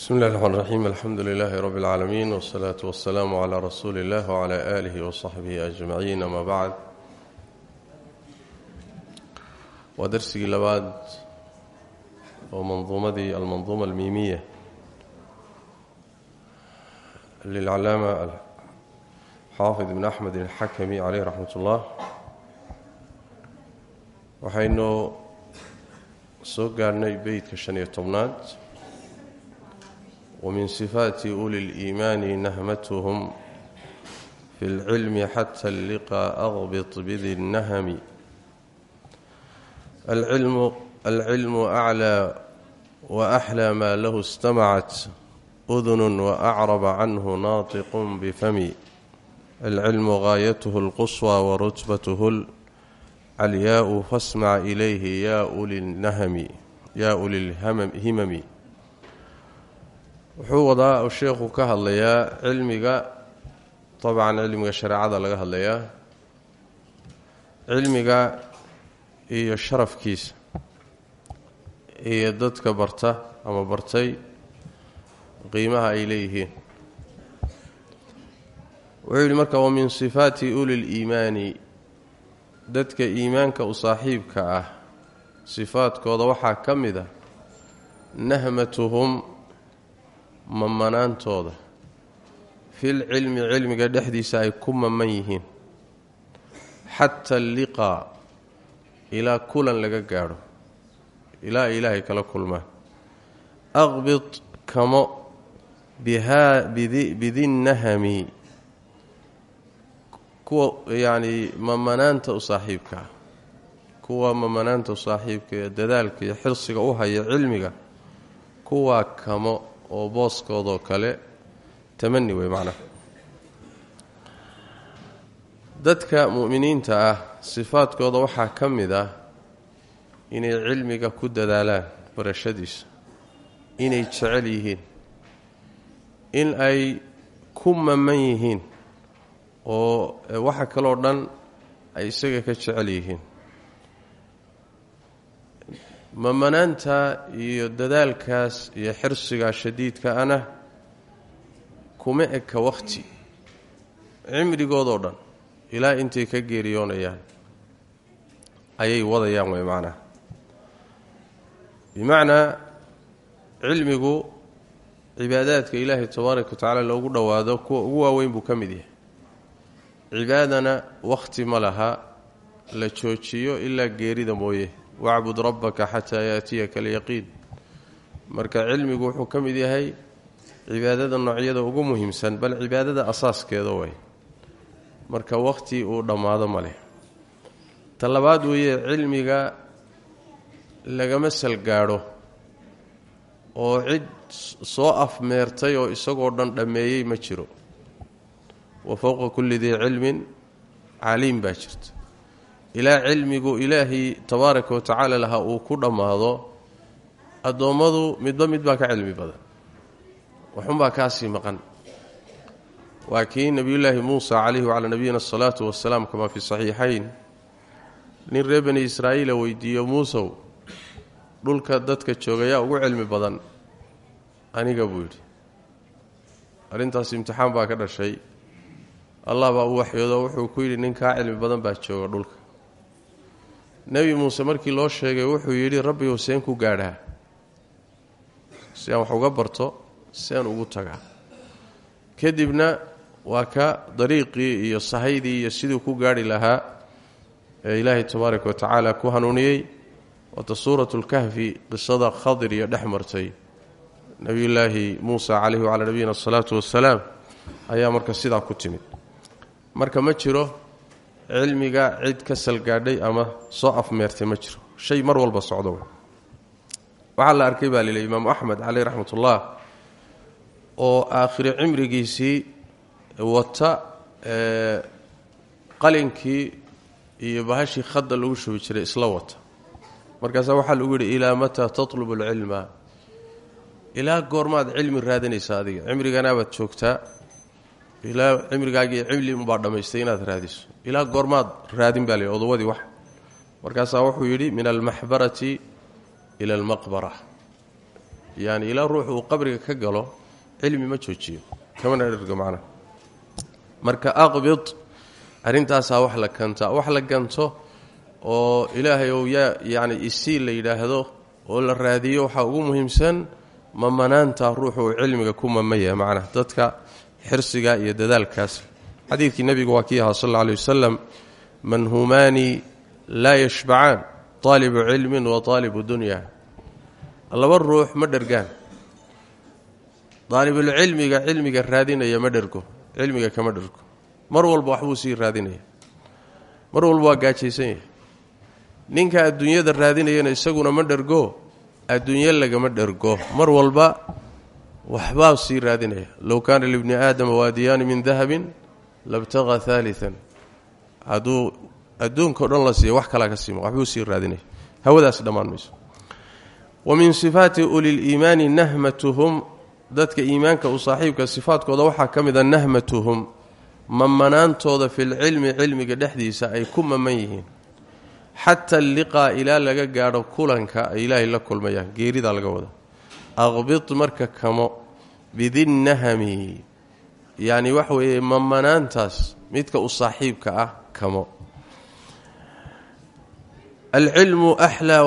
bsmi اllahi الرحmn الرaxيim alxamdu لilaahi rb اlcaalamiin wالsalaaةu waالsalaamu عlى rasuuli اllah وعlى آlihi وصaxbihi أجmaciin ama bacd waa darsigii labaad oo manduumadii almanduuma almiimiya lilcalaama xaafid ibn axmed اlxakami caleyh raxmat اllah waxaynu soo gaarhnay beytka shan iyo tobnaad wmin sifaati uli اliimaani nahmatuhum fi اlcilmi xata alliqa aqbط bidi الnahmi alcilmu aclى waaxlى ma lahu istamacat udun waacraba canhu naatiq bifami alcilmu gaayathu اlquswى warutbathu اlcalyaau fasmac ilayhi ya uli اlhimami wuxuu wadaa sheekhu ka hadlayaa cilmiga dabcan cilmiga shareecada laga hadlayaa cilmiga iyo sharafkiisa iyo dadka barta ama bartay qiimaha ay leeyihiin. Wuxuu yidhi marka wa min sifaati uli liimaani dadka iimaanka u saaxiibka ah sifaadkooda waxaa ka mid a nahmatuhum mamanaantooda. Fil cilmi cilmiga dhexdiisa ay ku maman yihiin. Xata alliqaa ilaa kulan laga gaadho. Ilaa ay ilaahay kala kulmaan. Aqbid kamo bidinnahami kuwa yacnii mamanaanta u saaxiibka. Kuwa mamanaanta u saaxiibka ee dadaalka iyo xirsiga u haya cilmiga kuwaa kamo oo booskoodoo kale tamani wey macnaha dadka mu'miniinta ah sifaadkooda waxaa ka mid ah inay cilmiga ku dadaalaan barashadiisa inay jecel yihiin in ay ku maman yihiin oo waxa kaloo dhan ay isaga ka jecel yihiin mamanaanta iyo dadaalkaas iyo xirsigaa shadiidka ana kuma eka wakhti cimrigoodoo dhan ilaa intay ka geeriyoonayaan. Ayay wadayaan way macnaha bimacnaa cilmigu cibaadaadka ilaahay tabaaraka wa tacaala loogu dhowaado kuwa ugu waaweyn buu ka mid yahay. Cibaadana wakhti ma laha la joojiyo ilaa geerida mooye wacbud rabbaka xataa yaatiyaka alyaqiin. Marka cilmigu wuxuu ka mid yahay cibaadada noocyada ugu muhiimsan bal cibaadada asaaskeeda way. Marka wakhti uu dhammaado ma leh. Ta labaad weeye cilmiga lagama salgaadho oo cid soo afmeertay oo isagoo dhan dhammeeyey ma jiro. Wa fowqa kulli dii cilmin caliim baa jirta ilaa cilmigu ilaahay tabaaraka wa lahaa uu ku dhammaado addoommadu midba mid baa ka cilmi badan. Waxunbaa kaasii maqan. Waa kii nebiyullaahi muusa calayhi wacalaa nabiyina asalaatu wasalaam kamaa fi saxiixayn. Nin reer bani israa'iila weydiiyo muusow dhulka dadka joogayaa ugu cilmi badan. Aniga buu yidhi. Arrintaas imtixaan baa ka dhashay. Allah baa u waxyoodo wuxuu ku yidhi nin kaa cilmi badan baa jooga dhulka nebi muuse markii loo sheegay wuxuu yidhi rabbigow seen ku gaadhaa si aan wax uga barto seen ugu tagaa kadibna waa ka dariiqii iyo sahaydii iyo siduu ku gaadhi lahaa ee ilaahay tabaaraka wa tacaala ku hanuuniyey wata suuratu lkahfi qisada khadir iyo dhex martay. Nebiyullaahi muusa calayhi wacalaa nabiyina asalaatu wassalaam ayaa marka sidaa ku timid. Marka ma jiro cilmiga cid ka salgaadhay ama soo afmeertay ma jiro. Shay mar walba socdo waxaa la arkay baa lilay imaamu axmed caleyh raxmatullah oo aakhiri cimrigiisii wata qalinkii iyo bahashii khadda lagu shubi jiray isla wata. Markaasaa waxaa lagu yidhi ilaa mataa tatlubu alcilma ilaa goormaad cilmi raadinaysa adiga. Cimriganaabaad joogtaa ilaa cimrigaagii cimli unbaa dhammaystay inaad raadiso. Ilaa goormaad raadin baa la odawadii wax. Markaasaa wuxuu yidhi min almaxbarati ila almaqbara. Yani ilaa ruuxu uu qabriga ka galo cilmi ma joojiyo. Kamana dhergo macnaha marka aqbid arrintaasaa wax la kantaa wax la ganto oo ilaahay ou yaa yacni isii la yidhaahdo oo la raadiyo waxaa ugu muhiimsan mamanaanta ruuxu uu cilmiga ku mamaya macnaha dadka xirsiga iyo dadaalkaas. Xadiidkii nebigu waa kii ahaa sal alla aley wasalam manhumaani laa yashbacaan taalibu cilmin wa taalibu dunya laba ruux ma dhergaan daalibulcilmiga cilmiga raadinaya ma dhergo cilmiga kama dhergo mar walba waxbuu sii raadinaya. Mar walba waa gaajaysan yahay. Ninka adduunyada raadinayana isaguna ma dhergo adduunyo lagama dhergo mar walba waxbaa sii raadinaya. Low kaana libni aadama waadiyaani min dahabin labtaqa haalian hadduu adduunka o dhan la siiyo wax kalaa ka siima waxbuu sii raadinaya. Hawadaas dhammaan mayso wa min sifaati uliliimaani nahmatuhum dadka iimaanka u saaxiibka sifaadkooda waxaa ka mid a nahmatuhum mamanaantooda filcilmi cilmiga dhexdiisa ay ku maman yihiin. Xata alliqaa ilaa laga gaadho kulanka ay ilaahay la kulmayaan geeridaa laga wada. Aqbid marka kamo bidinnahami yacni waxa weeye mamanaantaas midka u saaxiibka ah kamo. Alcilmu aclaa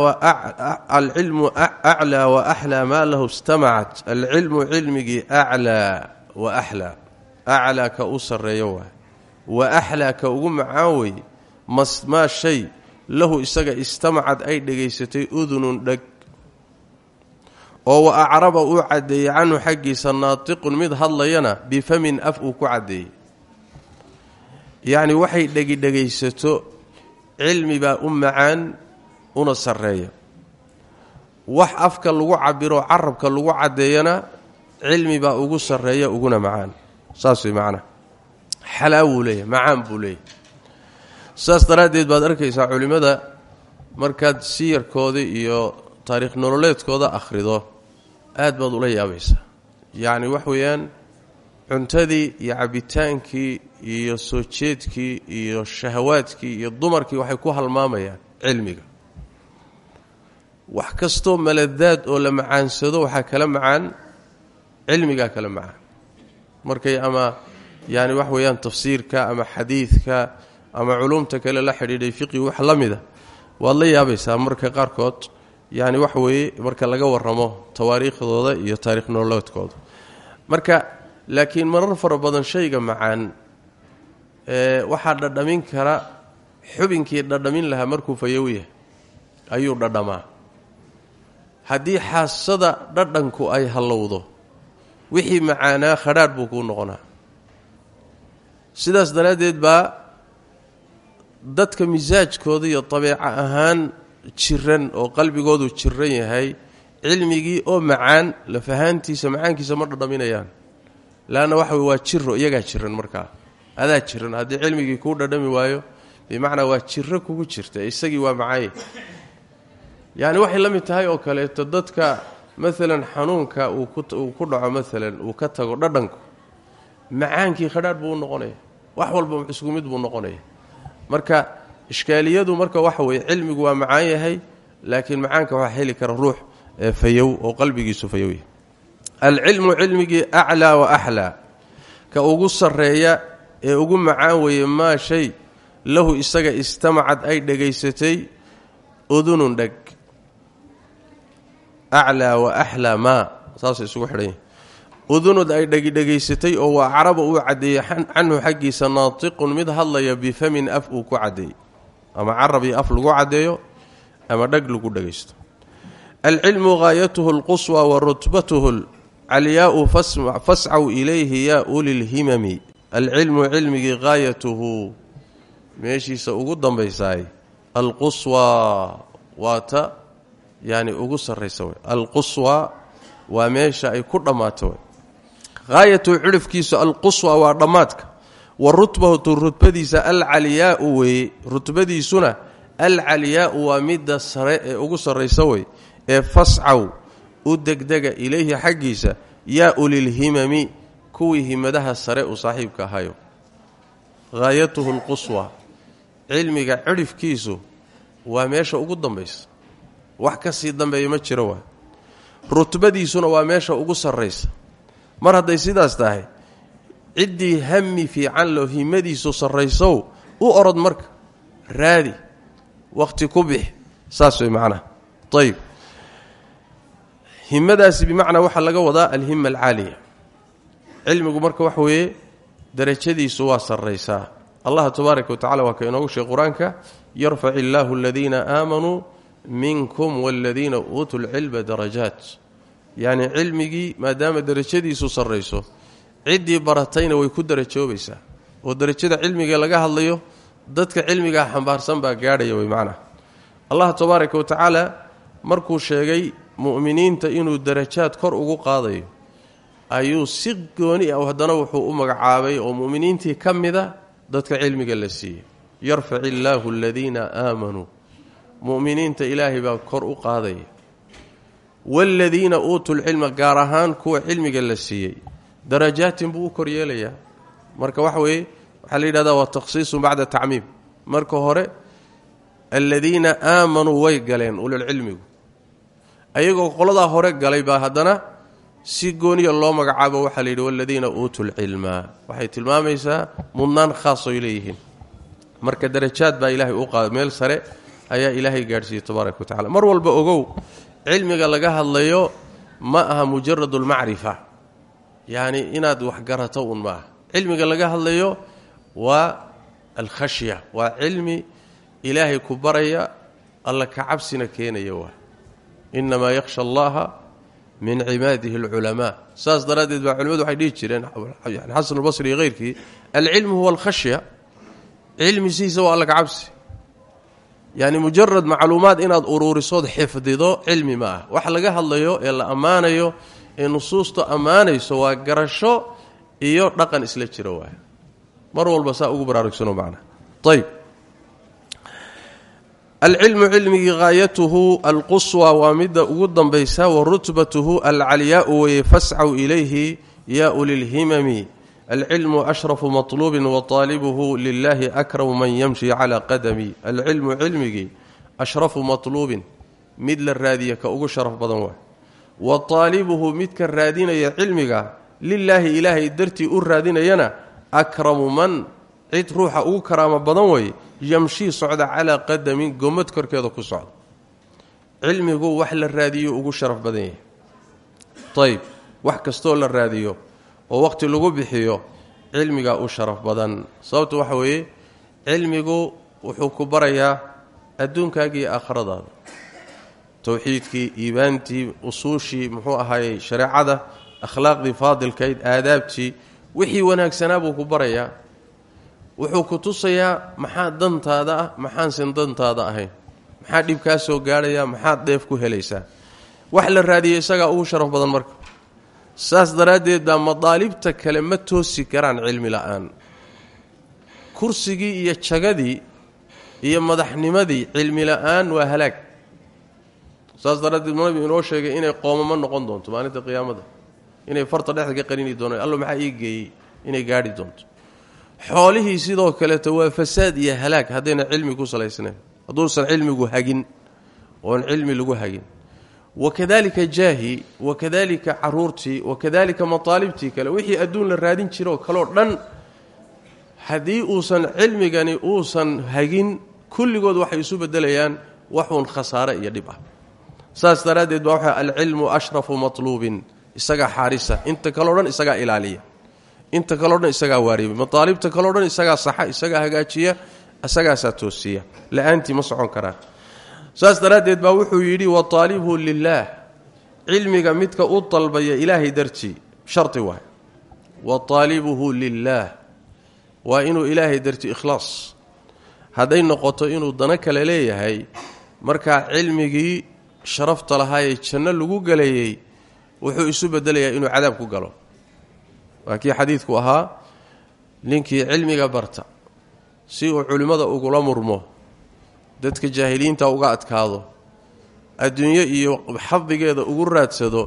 wa axlaa maa lahu istamacat alcilmu cilmigii aclaa wa axlaa aclaa ka u sarreeyo waay. Wa axlaa ka ugu macaan wey maa shay lahu isaga istamacad ay dhegaysatay udunun dheg oo wa acraba uu caddeeyey canhu xaggiisa naatiqun mid hadlayana bifamin af uu ku caddeeyey. Yacni waxay dhegidhegaysato cilmi baa u macaan una sarreeya. Wax afka lagu cabiro carabka lagu caddeeyana cilmi baa ugu sarreeya uguna macaan. Saas way macnaha xalaa wuu leeyahy macaan buu leeyahy saas daraaddeed baad arkaysaa culimmada markaad siyarkooda iyo taariikh nololeedkooda akhrido aad baad ula yaabaysaa. Yacni wax weeyaan cuntadii iyo cabbitaankii iyo soo jeedkii iyo shahawaadkii iyo dumarkii waxay ku halmaamayaan cilmiga. Wax kastoo maladaad oo la macaansado waxaa kala macaan cilmigaa kala macaan. Markay ama yaani wax weeyaan tafsiirka ama xadiidka ama culumta kale la xidhiidhay fiqi wax la mida waad la yaabaysaa marka qaarkood yani waxa weeye marka laga waramo tawaariikhdooda iyo taarikh nololeedkooda. Marka laakiin marar fara badan shayga macaan ee waxaa dhadhamin kara xubinkii dhadhamin lahaa markuu fayow ayuu dhadhamaa. Haddii xaasada dhadhanku ay hallowdo wixii macaanaa khadhaadh buu kuu noqonaa. Sidaas daraaddeed baa dadka misaajkooda iyo dabeeco ahaan jiran oo qalbigoodu jiran yahay cilmigii oo macaan lafahaantiisa macaankiisa ma dhadhaminayaan. Leanna waxa waa jiro iyagaa jiran markaa adaa jiran haddii cilmigii kuu dhadhami waayo bimacnaa waa jiro kugu jirta isagii waa macaanye yacni waxay la mid tahay oo kaleeto dadka maalan xanuunka uu ku dhaco maalan uu ka tago dhadhanku macaankii khadhaadh buu u wax walba isku mid buu noqonaya. Marka ishkaaliyadu marka waxa weye cilmigu waa macaan yahay laakiin macaanka waxaa heli kara ruux fayow oo qalbigiisu fayow yahay. Alcilmu cilmigii aclaa wa axlaa ka ugu sarreeya ee ugu macaan weeye maa shay lahu isaga istamacad ay dhegaysatay udunun dheg. Aclaa wa axlaa maa saasay isugu xidhan yahi udunud ay dhegidhegaysatay oo waa caraba uu caddeeyey canhu xaggiisa naatiqun mid hadlaya bifamin af uu ku caddeeyey ama carab iyo af lagu caddeeyo ama dheg lagu dhegaysto alcilmu haayatuhu alquswa wa rutbatuhu calyaau fascaw ilayhi yaa ulilhimami alcilmu cilmigii haayatuhu meeshiisa ugu dambaysaay alquswa waa ta yani ugu sarraysa wey alquswa waa meesha ay ku dhammaato wey haayatuhu cidhifkiisu alquswa waa dhammaadka wa rutbatu rutbadiisa alcalyaau weeye rutbadiisuna alcalyaau waa midda sare ee ugu sarraysa wey ee fascaw u degdega ilayhi xaggiisa yaa ulilhimami kuwii himadaha sare u saaxiibka ahayo. Haayatuhu alquswa cilmiga cidhifkiisu waa meesha ugu dambaysa. Wax ka sii dambeeya ma jiro waa. Rutbadiisuna waa meesha ugu sarraysa. Mar hadday sidaas tahay ciddii hami fiican loo himadiisu sarraysow u orod marka. Raadi. Wakhti ku bix saas way macnaha ayib himadaasi bimacnaa waxaa laga wadaa alhima alcaaliya. Cilmigu marka wax weeye darajadiisu waa sarraysaa. Allah tabaaraka wa tacala waa ka inoogu sheegay qur'aanka yarfac illaahu aladiina aamanuu minkum waladiina uutuu lcilma darajaat. Yacni cilmigii maadaama derajadiisu sarrayso ciddii baratayna way ku darajoobaysaa. Oo derajada cilmiga laga hadlayo dadka cilmigaa xambaarsan baa gaadhaya way macnaha. Allah tabaaraka wa tacaala markuu sheegay mu'miniinta inuu darajaad kor ugu qaadayo ayuu si gooni ah haddana wuxuu u magacaabay oo mu'miniintii ka mida dadka cilmiga la siiyey. Yarfac illaahu aladiina aamanuu mu'miniinta ilaahay baa kor u qaadaya. Waaladiina uutuu lcilma gaar ahaan kuwa cilmiga la siiyey darajaatin buu u kor yeelayaa. Marka waxa weeye waxaa la yidhahdaa waa takhsiisun bacda tacmiim. Marka hore aladiina aamanuu way galeen ululcilmigu. Ayagoo qoladaa hore galay baa haddana si gooniya loo magacaabo waxaa la yidhi waladiina uutuu lcilma waxay tilmaamaysaa mudnaan khaasoy leeyihiin. Marka darajaad baa ilaahay u qaada meel sare ayaa ilaahay gaadhsiiyey tabaaraka wa tacala mar walba ogow cilmiga laga hadlayo ma aha mujarad yacni inaad waxgarato un ma aha cilmiga laga hadlayo waa alkhashya waa cilmi ilaahay ku baraya alla ka cabsina keenaya waa. Inamaa yakhsha allaha min cibaadihi alculamaa. Saas daraaddeed baa culimadu waxay dhihi jireen xasan albasri iyo heyrkii alcilmu huwa alkhashya cilmi sidiisa waa alla ka cabsi. Yacni mujarad macluumaad inaad uruurisood xifdido cilmi ma wax laga hadlayo ee la ammaanayo ee nusuusta amaanayso waa garasho iyo dhaqan isla jira waay. Mar walba saa ugu baraarugsano macnaa ayb alcilmu cilmigii haayatuhu alquswaa waa midda ugu dambaysa wa rutbatuhu alcalyaau weye fascaw ilayhi yaa ulilhimami alcilmu ashrafu maطluubin wa taalibuhu lilahi akramu man yamshi calaa qadami. Alcilmu cilmigii ashrafu maطluubin mid la raadiya ka ugu sharaf badan waay wa taalibuhu midka raadinaya cilmiga lilaahi ilaahay dartii u raadinayana akramu man cid ruuxa ugu karaamo badan way yamshii socda calaa qadamin gomad korkeeda ku socda. Cilmigu wax la raadiyo ugu sharaf badan yahay. Ayb wax kastoo la raadiyo oo waqhti lagu bixiyo cilmigaa u sharaf badan. Sababtu waxa weeye cilmigu wuxuu ku barayaa adduunkaaga iyo aakhiradaada towxiidkii iibaantii usuushii muxuu ahaayey shareecada akhlaaqdii faadilkayd aadaabtii wixii wanaagsanaa buu ku barayaa. Wuxuu ku tusayaa maxaa dantaada ah? Maxaansan dantaada ahayn? Maxaa dhib kaa soo gaadhaya maxaad dheef ku helaysaa? Wax la raadiyay isagaa ugu sharaf badan marka. Saas daraaddeed baa madaalibta kale ma toosi karaan cilmi la'aan. Kursigii iyo jagadii iyo madaxnimadii cilmi la'aan waa halaag saas daraaddeed nabi inoo sheegay inay qoomamo noqon doonto maalinta qiyaamada. Inay farta dhexda ka qarini doonaan maxaa ii geeyey? Inay gaadhi doonto. Xoolihii sidoo kaleeto waa fasaad iyo halaag haddayna cilmi ku salaysnayn. Hadduusan cilmigu hagin oon cilmi lagu hagin. Wakadalika jaahi wakadalika caruurtii wakadalika mataalibtii kale wixii adduun la raadin jiroo kaleo dhan haddii uusan cilmigani uusan hagin kulligood waxay isu bedelayaan waxuun khasaare iyo dhib ah saas daraaddeed baa waxa alcilmu ashrafu matluubin isagaa xaarisa. Inta kaleo dhan isagaa ilaaliya. Inta kaleo dhan isagaa mataalibta kaleo dhan saxa isagaa hagaajiya isagaasaa toosiya. La'aantii ma socon saas daraaddeed baa wuxuu yidhi wataalibhu lilaah cilmiga midka u dalbaya ilaahay dartii shardi waay. Wa taalibuhu lilaah waa inuu ilaahay dartii ikhlaas. Hadday noqoto inuu dano kale leeyahay markaa cilmigii sharafta lahaayee janno lagu galeeyey wuxuu isu bedelayaa inuu cadaab ku galo. Waa kii xadiidku ahaa ninkii cilmiga barta si uu culimmada ugula murmo dadka jaahiliinta uga adkaado adduunyo iyo xadigeeda ugu raadsado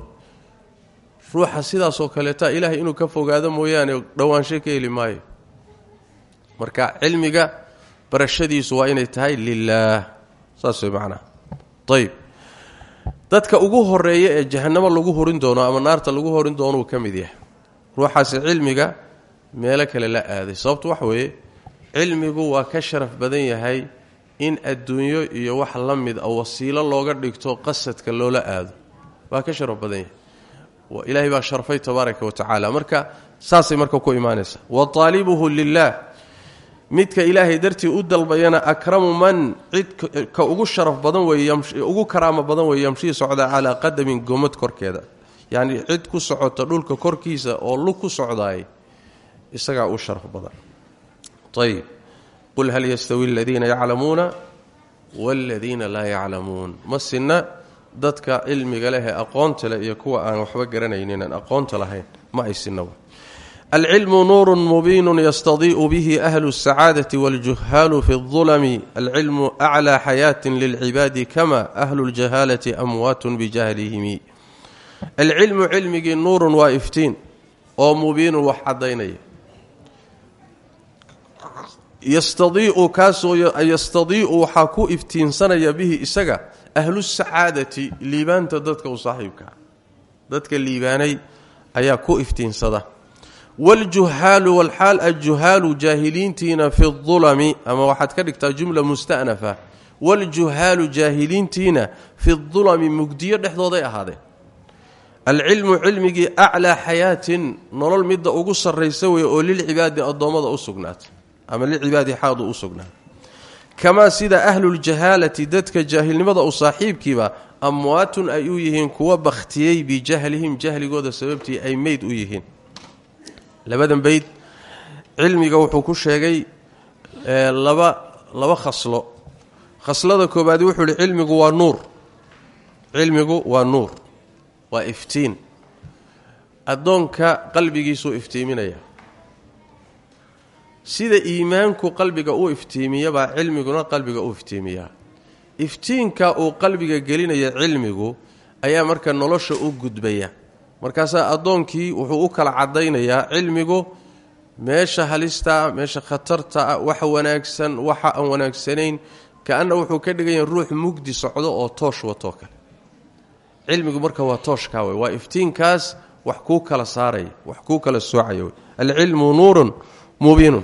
ruuxa sidaasoo kaleeta ilaahay inuu ka fogaado mooyaane dhowaansho ka heli maayo. Marka cilmiga barashadiisu waa inay tahay lilaah saas way macnaha ayb dadka ugu horreeya ee jahanamo lagu horin doono ama naarta lagu horin doono uu ka mid yahay. Ruuxaasi cilmiga meelo kale la aaday. Sababtu waxa weeye cilmigu waa ka sharaf badan yahay in adduunyo iyo wax la mid a wasiilo looga dhigto qasadka loola aado. Waa ka sharaf badan yahay. Ilaahay baa sharfay tabaaraka wa tacaala. Marka saasay marka ku imaanaysaa. Wa taalibuhu lilaah midka ilaahay dartii u dalbayana akramu man cid ka ugu sharaf badan weeye ugu karaamo badan weeye yamshii socda calaa qadamin gomad korkeeda. Yacni cid ku socota dhulka korkiisa oo lug ku socdaay isagaa u sharaf badan. Ayb qul hal yastawi aladiina yaclamuuna waaladiina laa yaclamuun. Ma sinna dadka cilmiga leh ee aqoonta leh iyo kuwa aan waxba garanaynin aqoonta lahayn ma ay sinnawa alcilmu nuuru mubiinu yastadii'u bihi ahlu اsacaadati wاljuhaalu fi اظulami alcilmu aclىa xayaatin lilcibaadi kama ahlu اljahaalati amwaatun bijahlihimi alcilmu cilmigii nuurun waa iftiin oo mubiinun wax caddaynaya yastadiiu kaasoo yastadii'u waxaa ku iftiinsanaya bihi isaga ahlu sacaadati liibaanta dadka u saaxiibkaa dadka liibaanay ayaa ku iftiinsada waaljuhaalu walxaal ajuhaalu jaahiliintiina fi dulami ama waxaad ka dhigtaa jumla musta'nafa waaljuhaalu jaahiliintiina fi dulami mugdiyo dhexdooday ahaadeen alcilmu cilmigii aclaa xayaatin nolol midda ugu sarraysa weeye oo lilcibaadi addoommada u sugnaatay ama lilcibaadi xaadu u sugnaatay kamaa sida ahluljahaalati dadka jaahilnimada u saaxiibkiiba amwaatun ay u yihiin kuwa bakhtiyey bijahlihim jahligooda sababtii ay meyd u yihiin labadan beyd cilmiga wuxuu ku sheegay laba laba khaslo. Khaslada koobaadi wuxuu ihi cilmigu waa nuur. Cilmigu waa nuur waa iftiin. Addoonka qalbigiisuu iftiiminaya. Sida iimaanku qalbiga u iftiimiyabaa cilmiguna qalbiga u iftiimiyaa iftiinka uu qalbiga gelinaya cilmigu ayaa marka nolosha u gudbaya markaasaa addoonkii wuxuu u kala caddaynayaa cilmigu meesha halistaa meesha khatarta waxa wanaagsan waxa aan wanaagsanayn ka-anna wuxuu ka dhigan yahay ruux mugdi socdo oo toosh watoo kale. Cilmigu marka waa tooshkaa wey waa iftiinkaas wax kuu kala saaraya wax kuu kala soocaya wey alcilmu nuurun mubiinun.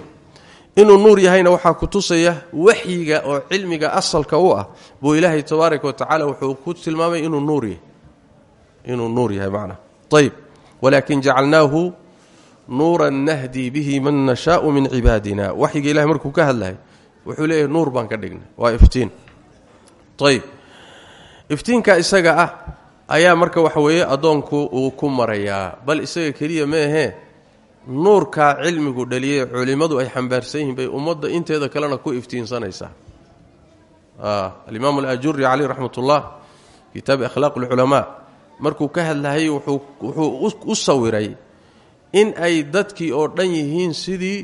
Inuu nuur yahayna waxaa ku tusaya waxyiga oo cilmiga asalka u ah buu ilaahay tabaaraka wa tacaala wuxuu ku tilmaamay inuu nuur yahay. Inuu nuur yahay macnaa ayb walaakin jacalnaahu nuuran nahdii bihi man nashaau min cibaadina waxyiga ilahay markuu ka hadlahay wuxuu leeyahay nuur baan ka dhignay waa iftiin ayb iftiinka isaga ah ayaa marka waxa weeye addoonku uu ku marayaa bal isaga keliya meahee nuurkaa cilmigu dhaliyay culimmadu ay xambaarsan yihiin bay ummadda inteeda kalena ku iftiinsanaysaa alimaam alajuri caleyh raxmat ullah alculamaa markuu ka hadlahayay wuxuu u sawiray in ay dadkii oo dhan yihiin sidii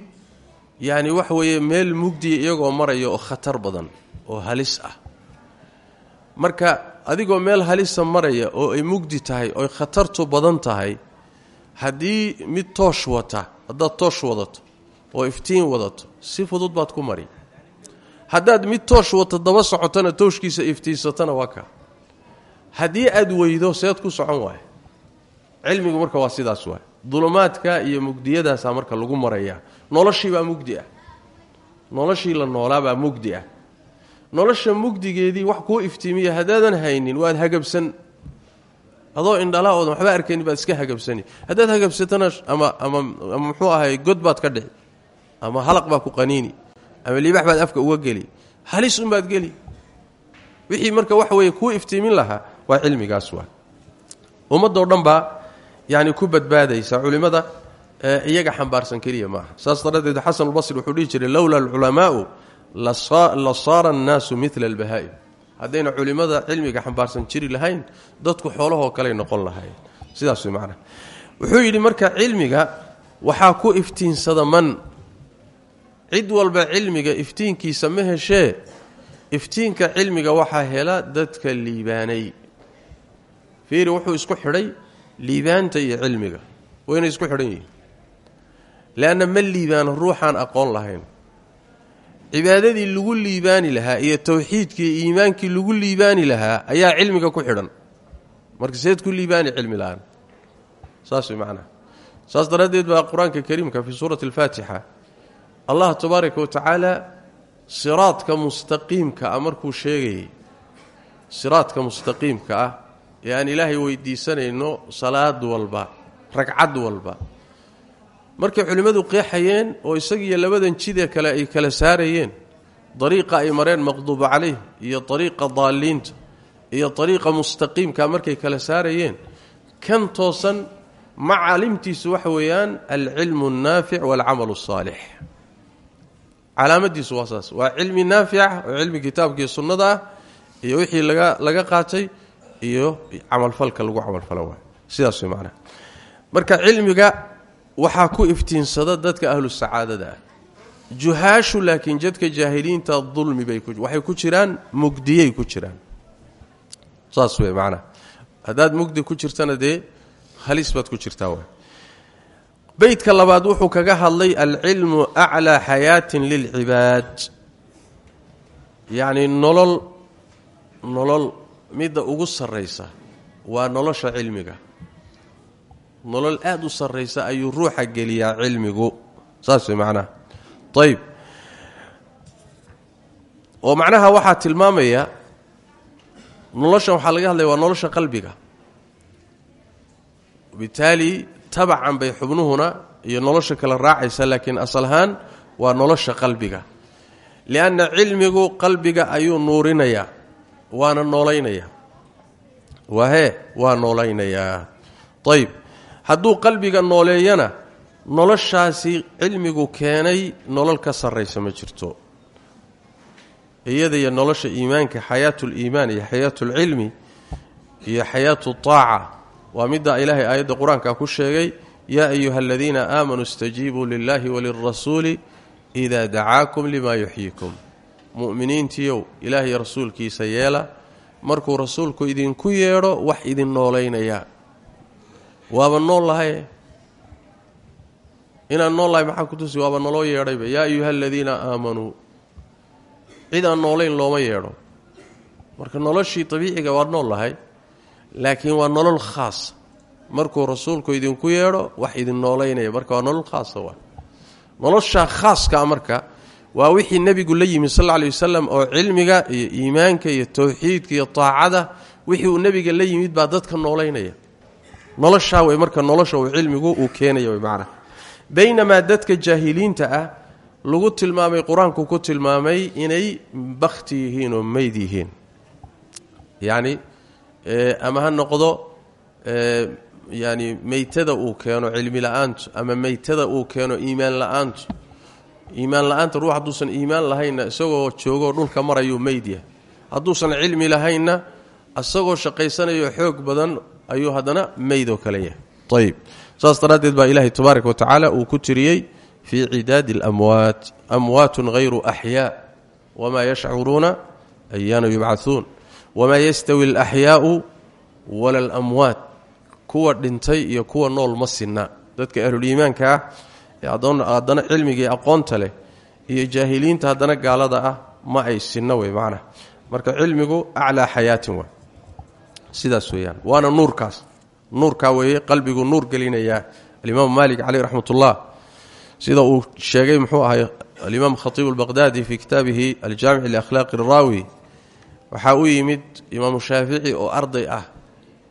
yacni waxa weeye meel mugdiya iyagoo maraya oo khatar badan oo halis ah. Marka adigoo meel halisa maraya oo ay mugdi tahay oy khatartu badan tahay haddii mid toosh wata haddaad toosh wadato oo iftiin wadato si fudud baad ku mari. Haddaad mid toosh wato daba socotona tooshkiisa iftiinsatana waa ka haddii aad weydo seed ku socon waay cilmigu marka waa sidaas waay dulumaadka iyo mugdiyadaasaa marka lagu marayaa. Noloshiibaa mugdi ah. Noloshii la noolaabaa mugdi ah. Nolosha mugdigeedii wax kuu iftiimiya haddaadan haynin waad hagabsan. Adoo indhala oodan waxba arkaynin baad iska hagabsani. Haddaad hagabsatana ama ama muxuu ahay god baad ka dhici. Ama halaq baa ku qaniini. Ama liibax baad afka uga geli. Halis unbaad geli. Wixii marka waxa weeye kuu iftiimin lahaa waa cilmigaas waa. Ummadoo dhan baa yani ku badbaadaysa culimmada iyaga xambaarsan keliya maaha. Saas daraaddeed xasanulbasri wuxuu dhihi jiray lowla alculamaau la saara annaasu midla albahaa'im. Haddayna culimmada cilmiga xambaarsan jiri lahayn dadku xoolahoo kaley noqon lahayn. Sidaas way macnaha. Wuxuu yidhi marka cilmiga waxaa ku iftiinsada man. Cid walba cilmiga iftiinkiisa ma heshee iftiinka cilmiga waxaa hela dadka liibaanay fiiri wuxuu isku xidhay liibaanta iyo cilmiga. Wayna isku xidhan yihiin. Leanna ma liibaano ruuxaan aqoon lahayn. Cibaadadii lagu liibaani lahaa iyo towxiidkii iimaankii lagu liibaani lahaa ayaa cilmiga ku xidhan. Marka seed ku liibaani cilmi la'aan. Saas macnaha saas daraaddeed baa qur'aanka kariimka fii suurati alfaatixa allah tabaaraka wa tacaala siraadka mustaqiimka ah markuu sheegayay siraadka mustaqiimka ah ee ilaahay weydiisanayno salaad walba ragcad walba. Markay culimmadu qeexayeen oo isagiiyo labadan jidee kale ay kala saarayeen dariiqa ay mareen maqduuba calayh iyo dariiqa daalliinta iyo dariiqa mustaqiimka markay kala saarayeen kan toosan macaalimtiisu waxa weeyaan alcilmu annaafic waalcamalu asaalix calaamadiisu waa saas waa cilmi naafica oo cilmi kitaabka iyo sunnada ah iyo wixii laga laga qaatay iyo camalfalka lagu camalfalo waay. Sidaas way macnaha. Marka cilmiga waxaa ku iftiinsada dadka ahlu sacaadada ah. Juhaashu laakiin jadka jaahiliinta dulmi bay waxay ku jiraan mugdiyay ku jiraan. Saas wey macnaha. Haddaad mugdi ku jirtana dee halis baad ku jirtaa waay. Beydka labaad wuxuu kaga hadlay alcilmu aclaa xayaatin lilcibaad. Yacni nolol nolol midda ugu sarraysa waa nolosha cilmiga. Nolol aada u sarraysa ayuu ruuxa geliyaa cilmigu. Saas way macnaha ayb oo macnaha waxaa tilmaamaya noloshan waxaa laga hadlaya waa nolosha qalbiga. Bitaali tabacan bay xubnuhuna iyo nolosha kala raacaysa laakiin asal waa nolosha qalbiga. Lianna cilmigu qalbiga ayuu nuurinayaa waana noolaynayaa waahee waa noolaynayaa ayb hadduu qalbiga nooleeyana noloshaasi cilmigu keenay nolol ka sarraysa ma jirto. Iyada iyo nolosha iimaanka xayaatuliimaan iyo xayaatulcilmi iyo xayaatu taaca waa midda ilaahay aayadda qur'aanka ku sheegay yaa ayuha aladiina aamanuu istajiibuu lilahi walirasuuli idaa dacaakum limaa yuxyikum mu'miniintiiow ilaahay rasuulkiisa yeela markuu rasuulku idinku yeedho wax idin noolaynayaa waaba nool lahaye? Inaan nool lahay maxaa ku tusi waaba naloo yeedhayba yaa ayuha aladiina aamanuu cid aan looma yeedho. Marka noloshii dabiiciga waad nool laakiin waa nolol khaasa markuu rasuulku idinku yeedho wax idin noolaynaya marka waa nolol khaasa waa. Noloshaa khaaskaa marka waa wixii nebigu la yimi sal aley wasalam oo cilmiga iyo iimaanka iyo towxiidka iyo taacada wixii uu nebiga la yimid baa dadka noolaynaya. Noloshaa way marka nolosha uu cilmigu uu keenaya way macnaha baynamaa dadka jaahiliinta ah lagu tilmaamay qur'aanku ku tilmaamay inay bakhti yihiin oo meyd yihiin. Yacni ama ha noqdo yani meytada uu keeno cilmi la'aantu ama meytada uu keeno iimaan la'aantu iimaan la'aanta ruux hadduusan iimaan lahaynna isagoo joogoo dhulka marayuu meyd yahay hadduusan cilmi lahaynna isagoo shaqaysanayo xoog badan ayuu haddana meyd oo kale yahay. Ayib saas daraaddeed baa ilaahay tabaaraka wa tacaala uu ku tiriyey fii cidaadi alamwaat amwaatun hayru axyaa wamaa yashcuruuna ayaana yubcahuun wamaa yastawi alaxyaau wala alamwaat kuwa dhintay iyo kuwa nool ma sinna. Dadka ahluliimaanka ah haddana cilmigii aqoonta leh iyo jaahiliinta haddana gaalada ah ma ay sinna wey macnaha marka cilmigu aclaa xayaatin wa sidaas weeyaan. Waana nuurkaas. Nuurkaa weeye qalbigu nuur gelinayaa alimaamu maalik caleyh raxmat ullah sida uu sheegay muxuu ahay alimaam khatiib albaqhdaadi fii kitaabihi aljaamic liakhlaaqi araawi waxaa u yimid imaamu shaafici oo arday ah.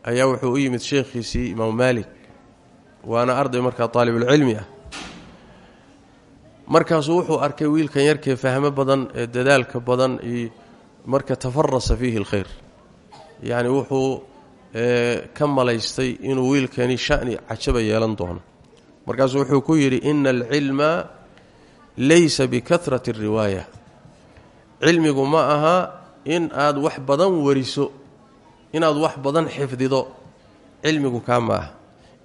Ayaa wuxuu u yimid sheekhiisii imaamu maalik. Waana arday markaa taalibulcilmi ah markaasuu wuxuu arkay wiilkan yarkee fahmo badan ee dadaalka badan iyo marka tafarasa fiihi alkhayr. Yacni wuxuu ka malaystay inuu wiilkani shani cajaba yeelan doono. Markaasuu wuxuu ku yidhi ina alcilma laysa bikahrati alriwaaya. Cilmigu ma aha in aad wax badan wariso inaad wax badan xifdido. Cilmigu kaa ma aha.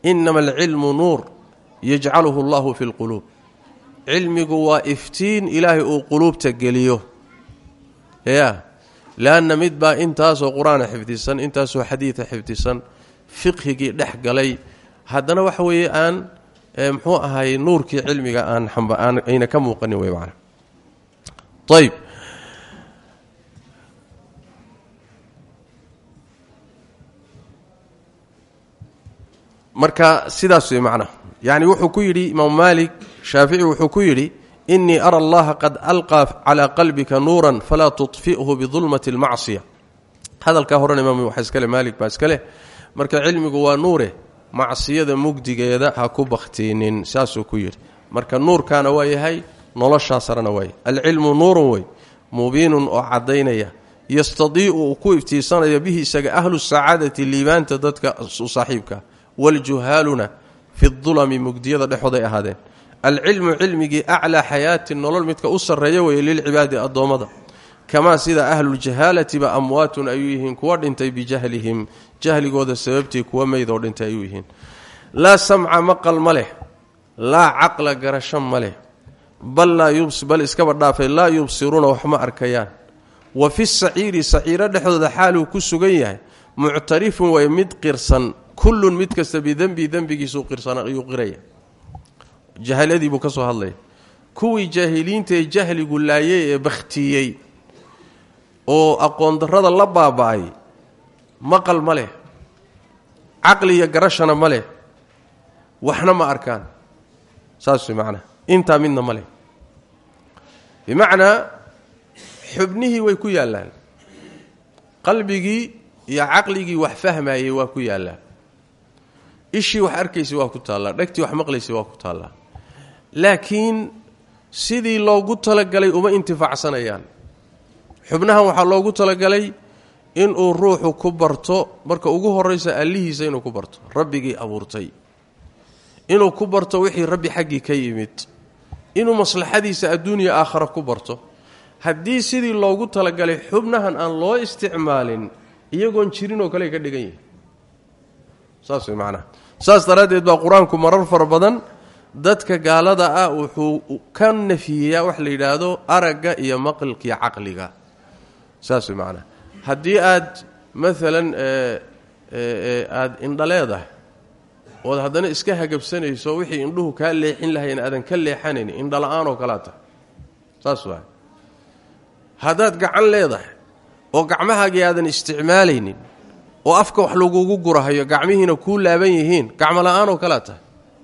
Inama alcilmu nuur yajcaluhu allahu fi lquluub cilmigu waa iftiin ilaahay uu quluubta geliyo. Ya leanna mid baa intaasoo qur'aana xifdisan intaasoo xadiida xifdisan fiqhigii dhex galay. Haddana waxa weeye aan muxuu ahay nuurkii cilmiga aan ayna ka muuqanin wey maana ayb marka sidaas wey macnaha yacni wuxuu ku yidhi imaamu maalik shaafici wuxuu ku yidhi inii ara allaha qad alqaa calaa qalbika nuuran falaa tudfi'hu bidulmati almacsiya. Hadalkaa horena imaam waxa iskale maalik baa iskaleh marka cilmigu waa nuure macsiyada mugdigeeda ha ku bakhtiinin saasuu ku yidhi. Marka nuurkaana waa yahay noloshaa sarena waa yahay alcilmu nuurun wey mubiinun oo caddaynaya. Yastadii'u uu ku iftiisanaya bihi isaga ahlu sacaadati liibaanta dadka u saaxiibka waljuhaaluna fi dulami mugdiyada dhexooday ahaadeen alcilmu cilmigii aclaa xayaatin nolol midka u sarreeya weeye lilcibaadi addoommada. Kamaa sida ahluljahaalatiba amwaatun ayuu yihiin kuwa dhintay bijahlihim. Jahligooda sababtii kuwa meydoo dhintay ayuu yihiin. Laa samca maqal ma leh laa caqla garasho ma leh. Bal iskaba dhaafay laa yubsiruuna wax ma arkayaan. Wa fi saciiri saciiro dhexdooda xaaluu ku sugan yahay. Muctarifun way mid qirsan kullun mid kasta bidenbi dembigiisuu jahaladii buu ka soo hadlaya kuwii jaahiliinta ee jahligu laayay ee bakhtiyey oo aqoon darrada la baaba'ay maqal ma leh caqli iyo garashana ma leh waxna ma arkaan. Saas way macnaha intaa midna ma leh. Bimacnaa xubnihii way ku yaallaan. Qalbigii iyo caqligii wax fahmayey waa ku yaallaan. Ishii wax arkaysay waa ku taallaa. Dhegtii wax maqlaysay waa ku taallaa laakiin sidii loogu talagalay uma intifaacsanayaan. Xubnahan waxaa loogu talagalay inuu ruuxu ku barto marka ugu horraysa allihiisa inuu ku barto rabbigii abuurtay. Inuu ku barto wixii rabbi xaggii ka yimid. Inuu maslaxadiisa adduuniya aakhara ku barto. Haddii sidii loogu talagalay xubnahan aan loo isticmaalin iyagoon jirin oo kale ay ka dhigan yihiin saas way macnaha. Saas daraaddeed baa qur'aanku marar fara badan dadka gaalada ah wuxuu ka nafiyeyaa wax la yidhaahdo aragga iyo maqalkiiyo caqliga. Saas macnaha haddii aad maalan aada indha leedahay ood haddana iska hagabsanayso wixii indhuhu kaa leexin lahayn aadan ka leexanayn indhala-aan oo kalaa tahay. Saas waay haddaad gacan leedahay oo gacmahaagii aadan isticmaalaynin oo afka wax lagugu gurahayo gacmihiina kuu laaban yihiin gacmo la'aan oo kalaa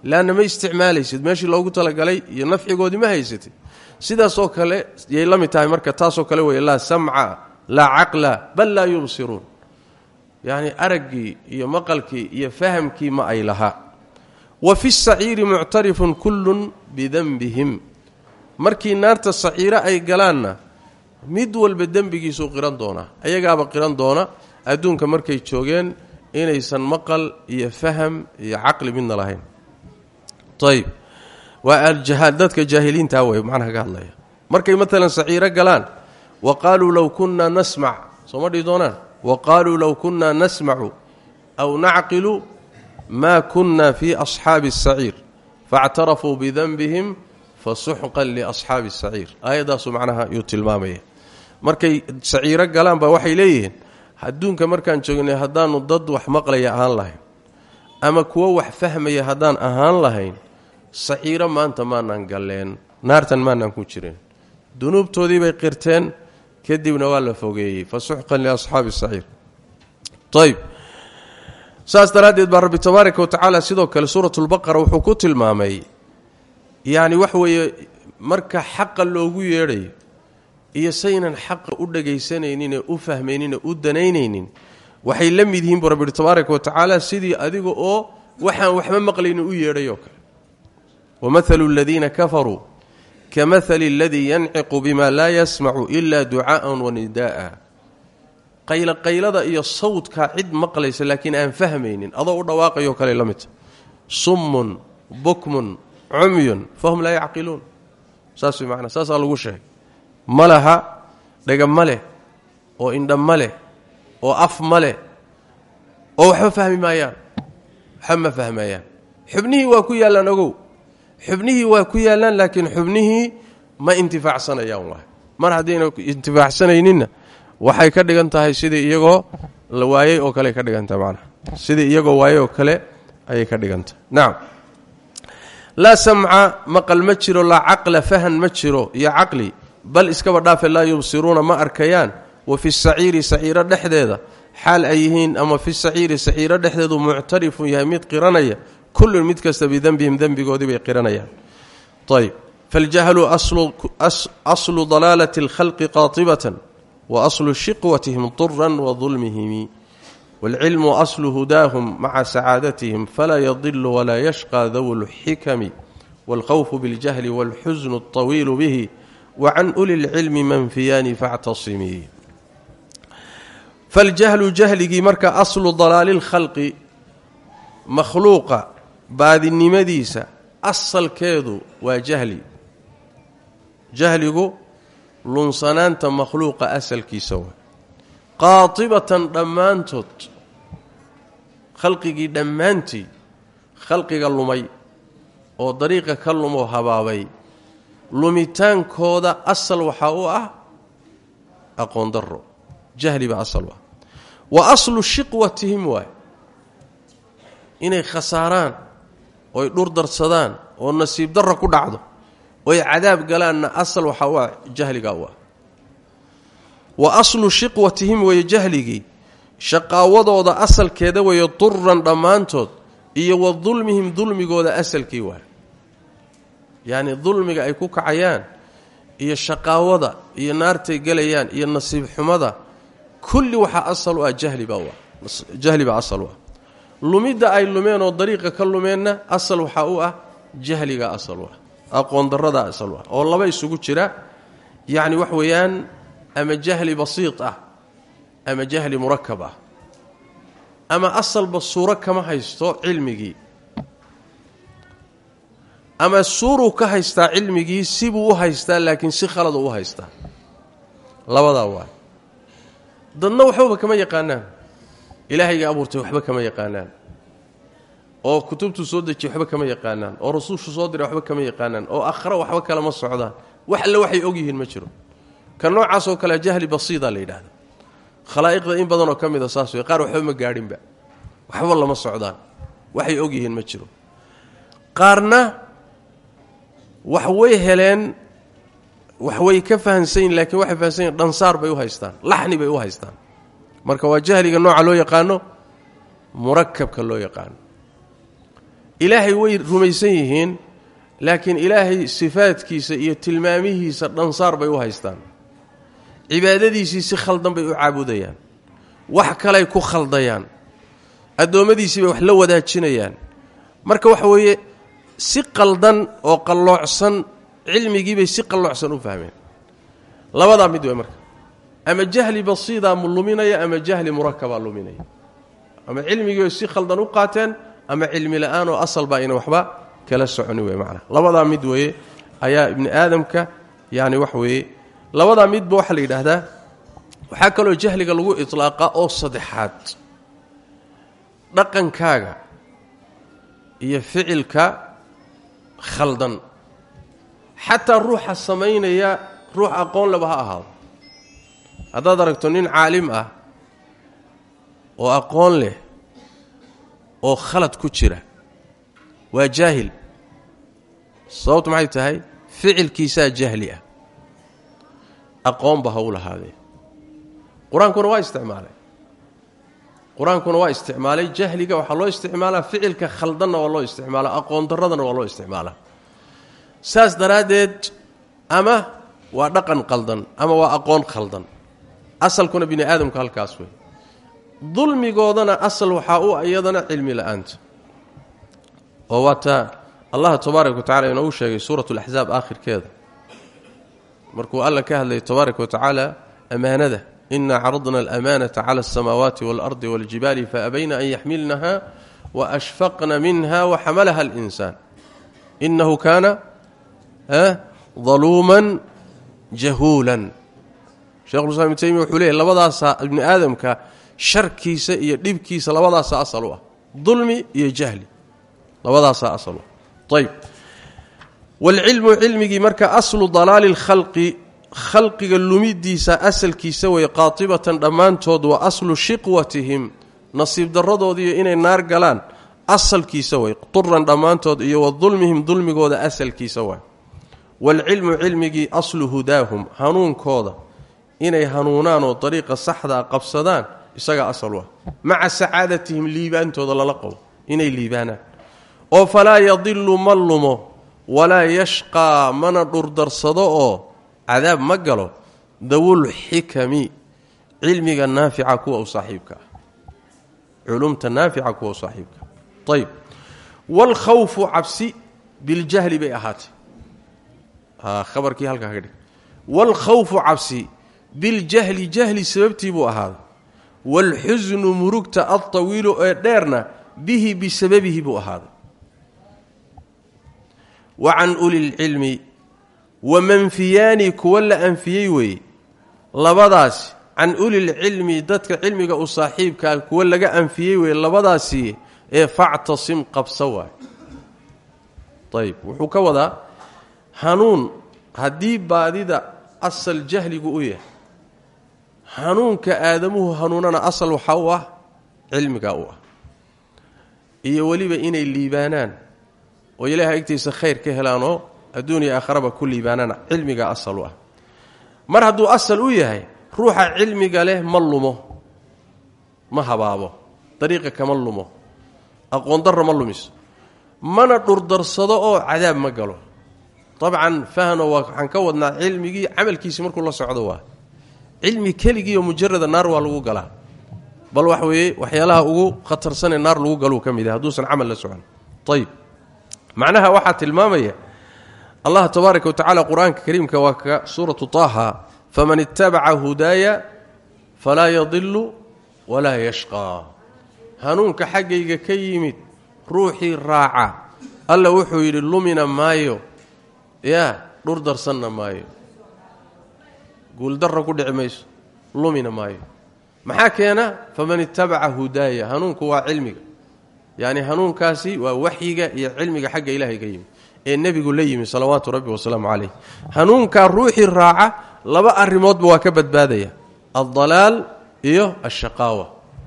laanna ma isticmaalaysid meeshii loogu talagalay iyo nafcigoodii ma haysatid. Sidaasoo kale yay la mid tahay marka taasoo kale wey laa samca laa caqla bal laa yubsiruun yacni araggii iyo maqalkii iyo fahamkii ma ay lahaa. Wa fi saciiri muctarifun kullun bidenbihim markii naarta saciiro ay galaanna mid walba dembigiisuu qiran doonaa. Ayagaaba qiran doona adduunka markay joogeen inaysan maqal iyo faham iyo caqli midna lahayn ayb waa aljahaal dadka jaahiliintaa wey macnaha ka hadlaya. Markay maalan saciiro galaan wa qaaluu low kunnaa nasmac. Soo ma dhihi doonaan? Wa qaaluu low kunnaa nasmacu aw nacqilu maa kunna fii asxaabi asaciir faاctarafuu bidanbihim fasuxqan liasxaabi asaciir aayaddaasuu macnaha yuu tilmaamaya. Markay saciiro galaan baa waxay leeyihiin adduunka markaan joognay haddaanu dad wax maqlaya ahaan lahayn ama kuwo wax fahmaya haddaan ahaan lahayn saciiro maanta maanaan galleen naartan maanaan ku jirin dunuubtoodii bay qirteen kadibna waa la fogeeyey. Fa suxqan liasxaabi saciir ayb saas daraaddeed baa rabbi tabaaraka sidoo kale suuratulbaqara wuxuu ku tilmaamay yacni wax weeye marka xaqa loogu yeedhayo iyo saynan xaqa u dhagaysanayninee u fahmayninee u danaynaynin waxay la mid yihiin buu rabbi tabaaraka wa tacaala sidii adiga oo waxaan waxba maqlaynin u yeedhay oo kale wamahalu aladiina kafaruu kamahali aladii yanciqu bima laa yasmacu ila ducaa'an wa nida'a qayloqaylada iyo sawdkaa cid maqlaysa laakiin aan fahmaynin adoo u dhawaaqayoo kale la midta summun bukmun cumyun fahum laa yacqiluun. Saas macnaa saasaa lagu sheegay. Ma laha dhaga ma leh oo indha ma leh oo af ma leh oo waxba fahmi maayaan waxba ma fahmayaan xubnihii waa ku yaallaan ogow xubnihii waa ku yaallaan laakiin xubnihii ma intifaacsanayaan mar haddayna intifaacsanayninna waxay ka dhigan tahay sidii iyagoo la waayey oo kale ka dhigan tahay macnaha. Sidii iyagoo waayey oo kale ayay ka dhigan tahay. Nacam laa samca maqal ma jiro laa caqla fahan ma jiro iyo caqli bal iskaba dhaafe laa yubsiruuna ma arkayaan wa fi saciiri saciiro dhexdeeda. Xaal ay yihiin ama fi saciiri saciiro dhexdeedu muctarifun yahay mid qiranaya kullun mid kasta bidembihim dembigoodii bay qiranayaan ayb faljahlu aslu dalaalati اlkhalqi qaatibatan wa aslu shiqwatihim duran wa dulmihimi wاlcilmu aslu hudaahum maca sacaadatihim falaa yadilu walaa yashqى dawu lxikami wاlkhawfu biاljahli wاlxusnu الطawiilu bihi wacan uli اlcilmi manfiyaani faاctasimii faljahlu jahligii marka aslu dalaali اlkhalqi makhluuqa baadinimadiisa asalkeedu waa jahli. Jahligu lunsanaanta makhluuqa asalkiisa waa. Qaatibatan dhammaantood khalqigii dhammaantii khalqiga lumay oo dariiqa ka lumoo habaabay lumitaankooda asal waxaa u ah aqoon darro. Jahli baa asal u ah. Wa aslu shiqwatihim waay inay khasaaraan oy dhur darsadaan oo nasiib darra ku dhacdo oy cadaab galaanna asal waxaa u ah jahligaa u ah wa aslu shiqwatihim weeye jahligii shaqaawadooda asalkeeda weeye duran dhammaantood iyo wa dulmihim dulmigooda asalkii waay yacni dulmiga ay ku kacayaan iyo shaqaawada iyo naartay gelayaan iyo nasiib xumada kulli waxaa asal u ah jahlibaa u ah jahli baa asal u lumidda ay lumeen oo dariiqa ka lumeenna asal waxaa u ah jahligaa asal u aqoon darradaa asal u ah oo laba isugu jira yacni wax weeyaan ama jahli basiid ah ama jahli murakab ah ama asalba suuro kama haysto cilmigii ama suuruu ka haystaa cilmigii sibuu u haystaa laakiin si khaladu u haystaa. Labadaa waa dadna waxbaba kama yaqaanaan ilaahayga abuurtay waxba kama yaqaanaan. Oo kutubtuu soo dejiyay waxba kama yaqaanaan. Oo rasuulshu soo diray waxba kama yaqaanaan. Oo akhre waxba kalama socdaan. Wax alle waxay og yihiin ma jiro. Ka noocaasoo kale jahli basiida la khalaa'iqda in badanoo ka mida saas wey qaar waxba ma gaadhinba. Waxba lama socdaan. Waxay og yihiin ma jiro. Qaarna wax way heleen wax way ka fahansanyiin laakiin waxay fahansan yihiin dhansaar bay u haystaan. Laxni bay u haystaan marka waa jahliga nooca loo yaqaano murakabka loo yaqaano ilaahay way rumaysan yihiin laakiin ilaahay sifaadkiisa iyo tilmaamihiisa dhansaar bay u haystaan. Cibaadadiisii si khaldan bay u caabudayaan. Wax kaley ku khaldayaan. Addoommadiisii bay wax la wadaajinayaan. Marka waxa weeye si qaldan oo qalloocsan cilmigiibay si qalloocsan u fahmeen. Labadaa mid wey marka ama jahli basiidaa luminaya ama jahli murakabaa luminaya. Ama cilmigiibay si khaldan u qaateen ama cilmi la'aan oo asalba ayna waxba kala soconi wey macnaa. Labadaa mid weeye ayaa ibni aadamka yani wax weeye labadaa midba waxaa la yidhaahdaa waxaa kaloo jahliga lagu iطlaaqa oo saddexaad. Dhaqankaaga iyo ficilka khaldan. Xataa ruuxa samaynaya ruux aqoon leba ha ahaado haddaad aragto nin caalim ah oo aqoon leh oo khalad ku jira waa jaahil. Sababtu maxay tahay? Ficilkiisaa jahli ah. Aqoonba ha u lahaadee qur'aankuna waa isticmaalay. Qur'aankuna waa isticmaalay. Jahliga waxaa loo isticmaalaa ficilka khaldanna waa loo isticmaalaa aqoon darradana waa loo isticmaalaa. Saas daraaddeed ama waa dhaqan qaldan ama waa aqoon khaldan asalkuna bini aadamka halkaas wey dulmigoodana asal waxaa u iyadana cilmi la'aanta. Oo waata allah tabaaraka wa tacala inoogu sheegay suurat laxzaab aakhirkeeda. Markuu alla ka hadlayay tabaaraka wa tacaala amaanada ina caradna alamaanata cala alsamaawaati waalardi waljibaali faabayna an yaxmilnaha waashfaqna minha waxamalaha alinsaan. Inahu kaana daluuman jahuulan shekhulislam ibn taymiya wuxuu leeyahy labadaasaa ibni aadamka sharkiisa iyo dhibkiisa labadaasaa asal u ah. Dulmi iyo jahli labadaasaa asal u ah. Ayb waalcilmu cilmigii marka aslu dalaali اlkhalqi khalqiga lumidiisa asalkiisa way qaatibatan dhammaantood wa aslu shiqwatihim nasiib darradoodiiyo inay naar galaan asalkiisa way duran dhammaantood iyo dulmihim dulmigooda asalkiisa waay waalcilmu cilmigii aslu hudaahum hanuunkooda inay hanuunaan oo dariiqa saxdaa qabsadaan isagaa asal ah maca sacaadatihim liibaantooda lala qabo inay liibaanaan. Oo falaa yadilu ma lumo walaa yashqaa mana dhurdarsado oo cadaab ma galo dawul xikami cilmiga naafica kuwa u saaxiibka ah. Culumta naafica kuwa u saaxiibka ah. Ayb waalkhawfu cabsi biljahli bay ahaatay. Khabarkii halkaa ka dhig waalkhawfu cabsi biljahli jahli sababtii buu ahaaday waalxusnu murugta altawiilu ee dheerna bihi bisababihi buu ahaaday wa can ulilcilmi wa manfiyaani kuwa la anfiyey weeye. Labadaasi can ulilcilmi dadka cilmiga u saaxiibkaa kuwa laga anfiyey weeye labadaasi ee factasim qabsa waay. Ayb wuxuu ka wadaa hanuun haddii baadida asal jahligu u yahay hanuunka aadamuhu hanuunana asal waxaa u ah cilmigaa u ah. Iyo weliba inay liibaanaan oo ilaahay agtiisa khayr ka helaanoo adduun iyo aakharaba ku liibaanana cilmigaa asal u ah. Mar hadduu asal u yahay ruuxa cilmiga leh ma lumo ma habaabo. Dariiqa kama lumo aqoon darra ma lumiso mana dhurdarsado oo cadaab ma galo. Dabcan fahno waa waxaan ka wadnaa cilmigii camalkiisi markuu la socdo waa cilmi keligiioo mujarada naar waa lagu galaa. Bal wax weeye waxyaalaha ugu khatarsanee naar lagu galuu ka mid yahay hadduusan camal la socon. Ayib macnaha waxaa tilmaamaya allah tabaaraka wa tacala qur'aanka kariimka waa ka suuratu taaha faman ittabaca hudaaya falaa yadilu walaa yashqaa hanuunka xaggayga ka yimid ruuxii raaca alla wuxuu yidhi lumina maayo. Yaa dhur darsanna maayo guuldarra ku dhici mayso lumina maayo. Maxaa keena? Faman ittabaca hudaaya hanuunku waa cilmiga. Yacni hanuunkaasi waa waxyiga iyo cilmiga xagga ilaahay ka yimid ee nebigu la yimi salawaatu rabbi wasalaamu calayh. Hanuunkaa ruuxii raaca laba arrimoodba waa ka badbaadaya. Aldalaal iyo ashaqaawa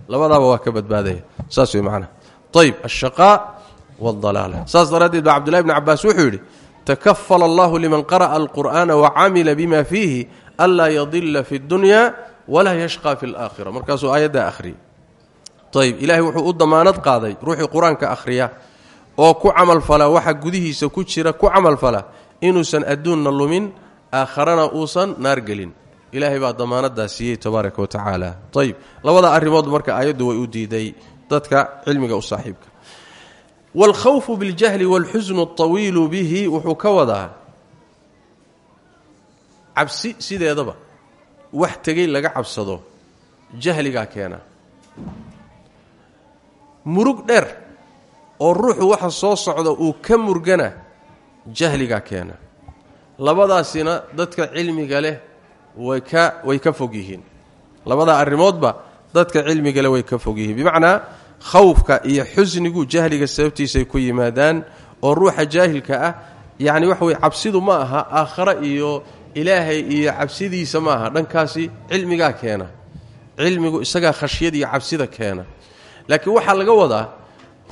labadaaba waa ka badbaadaya. Saas wey macnaha. Ayb ashaqaa waaldalaala saas daraaddeed baa cabdullahi bni cabaas wuxuu yidhi takafala allahu liman qara'a alqur'aana wacamila bima fiihi anlaa yadila fi اdunya walaa yashqa fi اlaakhira markaasuu aayaddaa akhriyay ayb ilaahay wuxuu u damaanad qaaday ruuxii qur-aanka akhriya oo ku camalfala waxa gudihiisa ku jira ku camalfala inuusan adduunna lumin aakharana uusan naar gelin ilaahay baa damaanadaa siiyey tabaaraka wa tacaala ayb labada arrimood marka aayaddu way u diiday dadka cilmiga u saaxiibka waalkhawfu biاljahli wاlxusnu اطawiilu bihi wuxuu ka wadaa cabsi sideedaba wax tegey laga cabsado jahligaa keena. Murug dheer oo ruuxu waxa soo socda uu ka murgana jahligaa keena. Labadaasina dadka cilmiga leh way ka way ka fog yihiin. Labada arrimoodba dadka cilmiga leh way ka fog yihiin. Bimacnaa khawfka iyo xusnigu jahliga sababtiisay ku yimaadaan oo ruuxa jaahilka ah yacni waxa weye cabsidu ma aha aakhare iyo ilaahay iyo cabsidiisa ma aha dhankaasi cilmigaa keena. Cilmigu isagaa khashyada iyo cabsida keena. Laakiin waxaa laga wadaa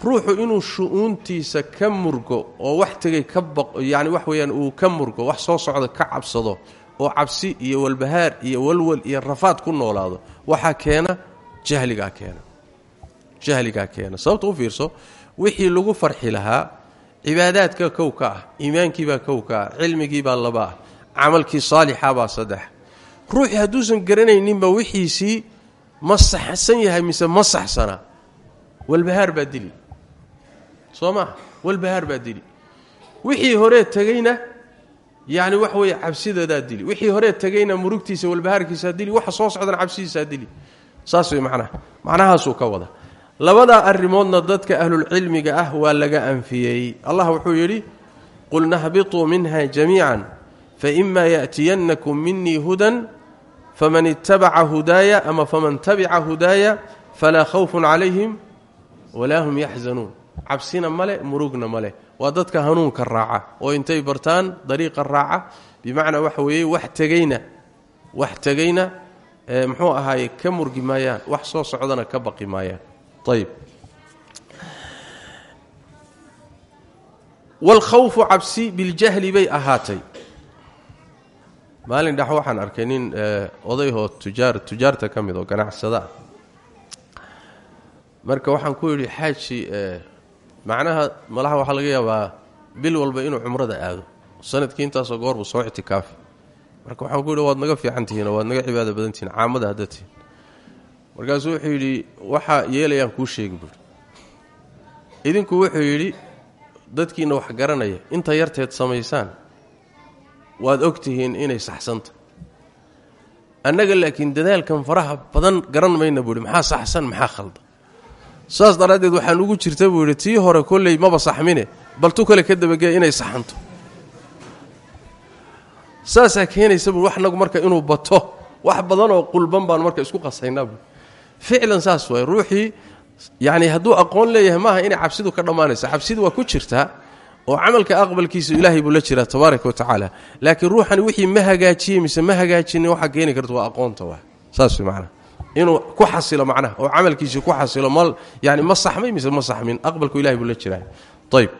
ruuxu inuu shu-uuntiisa ka murgo oo wax tegay ka baq yacni wax weeyaan uu ka murgo wax soo socda ka cabsado oo cabsi iyo walbahaar iyo walwal iyo rafaad ku noolaado waxaa keena jahligaa keena. Jahligaa keena. Sababta u fiirso wixii lagu farxi lahaa cibaadaadka kow ka ah iimaankiibaa kow ka ah cilmigiibaa laba ah camalkii saalixabaa saddex. Ruuxii hadduusan garanayninba wixiisii ma saxsan yahay mise ma saxsana. Walbahaar baa dili. Soo maha walbahaar wixii horee tegeyna yacni wax weeye cabsidadaa dili. Wixii horee tegeyna murugtiisa walbahaarkiisaa dili. Waxa soo socdana cabsidiisaa dili. Saas wey macnaha. Macnahaasuu ka wada. Labadaa arrimoodna dadka ahlulcilmiga ah waa laga anfiyey. Allah wuxuu yidhi qul nahbituu minha jamiican faima yaأtiyannakum minii hudan faman itabaca hudaaya ama faman tabica hudaaya falaa khawfun calayhim walaa hum yaxzanuun cabsina male murugna male waa dadka hanuunka raaca oo intay bartaan dariiqa raaca bimacnaa waxa weeye wax tegeyna wax tegeyna muxuu ahaaye ka murgi maayaan wax soo socdana ka baqi maayaan ayb bay ahaatay maalin dhex waxaan arkay nin odayhoo tujaar tujaarta ka mid oo ganacsada ah. Marka waxaan ku yidhi xaaji macnaha malaha waxaa laga yaabaa bil walba inuu cumrada aado. Sanadkii intaasoo goorbu soo ictikaafi. Marka waxaan ku yidhi waad naga fiican tihiin waad naga cibaado badan tihiin caamada hadda tihiin. Markaasuu wuxuu yidhi yeelayaan kuu sheegi buuri idinku wuxuu yidhi dadkiina wax garanaya inta yarteed samaysaan waad og tihiin inay saxsanta. Annaga laakiin dadaalkan faraha badan garan mayna buuhi maxaa saxsan maxaa khaldan? Saas daraaddeed waxaan ugu jirta buu yidhi tii hore kolley maba saxmine bal tu kale ka dabageya inay saxanto. Saasaa keenaysa buu wax nagu marka inuu bato wax badanoo qulban baan marka isku qasaynaa buu ficlan saas waay ruuxii yacni hadduu aqoon leeyahay maaha inay cabsidu ka dhammaanaysa cabsidu waa ku jirtaa oo camalka aqbalkiisu ilaahay buu la jiraa tabaaraka wa tacaala. Laakiin ruuxani wixii ma hagaajiyey mise ma hagaajinin waxaa keeni karta waa aqoonta waa saas way macnaha. Inuu ku xasilo macnaha oo camalkiisii ku xasilo ma yani ma saxmay mise ma saxmin. Aqbalku ilahay buu la jiraa. Ayb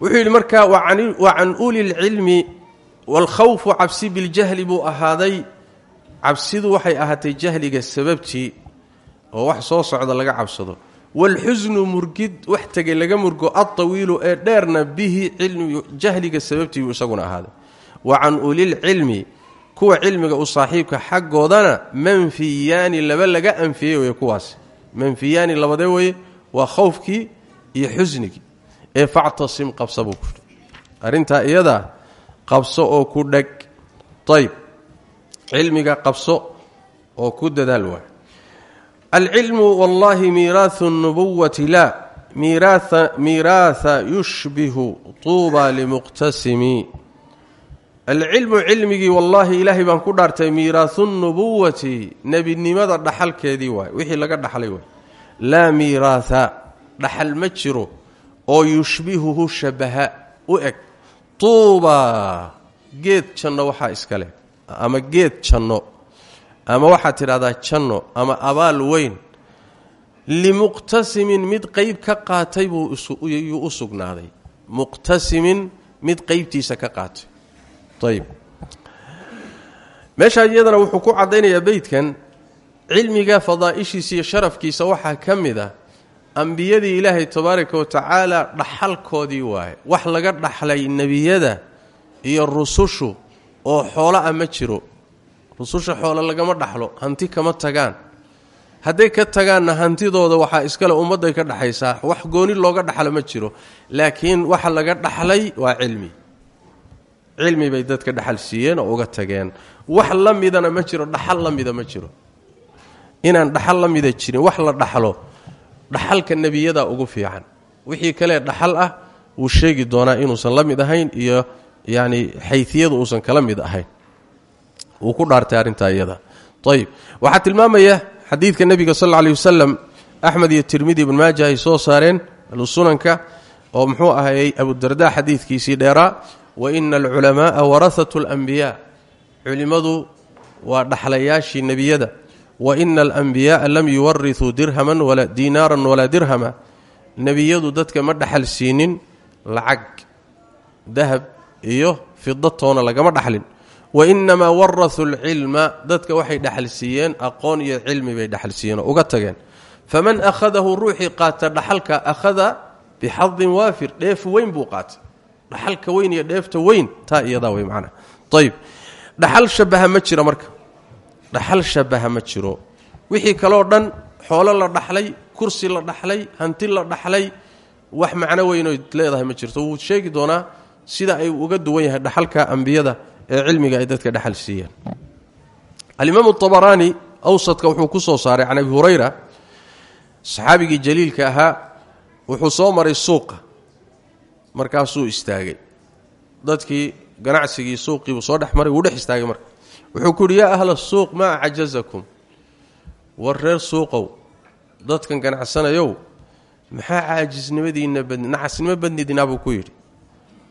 wuxuu yidhi marka wa can uli lcilmi waalkhawfu cabsi biljahli buu ahaaday. Cabsidu waxay ahaatay jahliga sababtii oo wax soo socda laga cabsado waalxusnu murgid wax tegay laga murgo altawiilu ee dheerna bihi jahliga sababtii buu isaguna ahaaday. Wa can ulilcilmi kuwa cilmiga u saaxiibka xaggoodana manfiyaani laba laga anfiyey weye kuwaas. Manfiyaani labadee weye waa khowfkii iyo xusnigii. Ee factasim qabsa buu ku arrintaa qabso oo ku dheg. Ayb cilmiga qabso oo ku dadaal waay alcilmu wallahi miiraahu nubuwati laa miiraatha yushbihu tuuba limuqtasimi alcilmu cilmigii wallaahi ilaahay baan ku dhaartay miiraahu nubuwati nebinimada dhaxalkeedii waay wixii laga dhaxlay waay laa miiraatha dhaxal ma jiro oo yushbihuhu shabaha u eg tuuba geed janno waxaa iska leh ama geed janno ama waxaad tidhahdaa janno ama abaal weyn limuqtasimin mid qeyb ka qaatay buu yuu u sugnaaday. Muqtasimin mid qeybtiisa ka qaatay. Ayib meeshaa iyadana wuxuu ku caddaynayaa beydkan cilmiga fadaa'ishiisa iyo sharafkiisa waxaa ka mid a ambiyadii ilaahay tabaaraka wa tacaala dhaxalkoodii waaye. Wax laga dhaxlay nebiyada iyo rusushu oo xoolo ah ma jiro rususha xoolo lagama dhaxlo hanti kama tagaan. Hadday ka tagaanna hantidooda waxaa iskale ummadday ka dhaxaysaa. Wax gooni looga dhaxlo ma jiro laakiin waxa laga dhaxlay waa cilmi. Cilmi bay dadka dhaxal siiyeen oo uga tageen. Wax la midana ma jiro dhaxal la mida ma jiro. Inaan dhaxal la mida jirin wax la dhaxlo dhaxalka nebiyada ugu fiican. Wixii kale dhaxal ah wuu sheegi doonaa inuusan la mid ahayn iyo yacni xayfiyadu uusan kala mid ahayn wuu ku dhaartay arrintaa iyada. Ayib waxaa tilmaamaya xadiidka nebiga sal alla aley wasalam axmed iyo tirmidi ibn maaja ay soo saareen ahlusunanka oo muxuu ahayey abudarda xadiidkiisii dheeraa wa ina alculamaaa warahatu alanbiyaa culimmadu waa dhaxlayaashii nebiyada. Wa ina alanbiyaaa lam yuwarithuu dirhaman diinaaran walaa dirhama. Nebiyadu dadka ma dhaxal siinin lacag dahab iyo fidatoona lagama dhaxlin wa inamaa warahuu alcilma dadka waxay dhaxal siiyeen aqoon iyo cilmi bay dhaxal siiyeen oo uga tageen. Faman akhadahu ruuxii qaata dhaxalka akhada bixadin waafir dheef weyn buu qaatay. Dhaxalka weyn iyo dheefta weyn taa iyadaa wey macnaa ayib dhaxal shabaha ma jira marka. Dhaxal shabaha ma jiro. Wixii kaloo dhan xoolo la dhaxlay kursi la dhaxlay hanti la dhaxlay wax macno weynoy leedahay ma jirto. Wuu sheegi doonaa sida ay uga duwan yahay dhaxalka ambiyada ee cilmiga ay dadka dhaxal siiyeen. Alimaamu abaraani awsadka wuxuu ku soo saaray can abi hurayra. Saxaabigii jaliilka ahaa wuxuu soo maray suuqa. Markaasuu istaagay. Dadkii ganacsigii suuqiibuu soo dhex maray dhex istaagay marka. Wuxuu ku yidhi yaa ahla suuq maa cajazakum war reer suuqow dadkan ganacsanayow maxaa caajisnimadiinna badni naxasnimo badnidinaa? buu ku yidhi.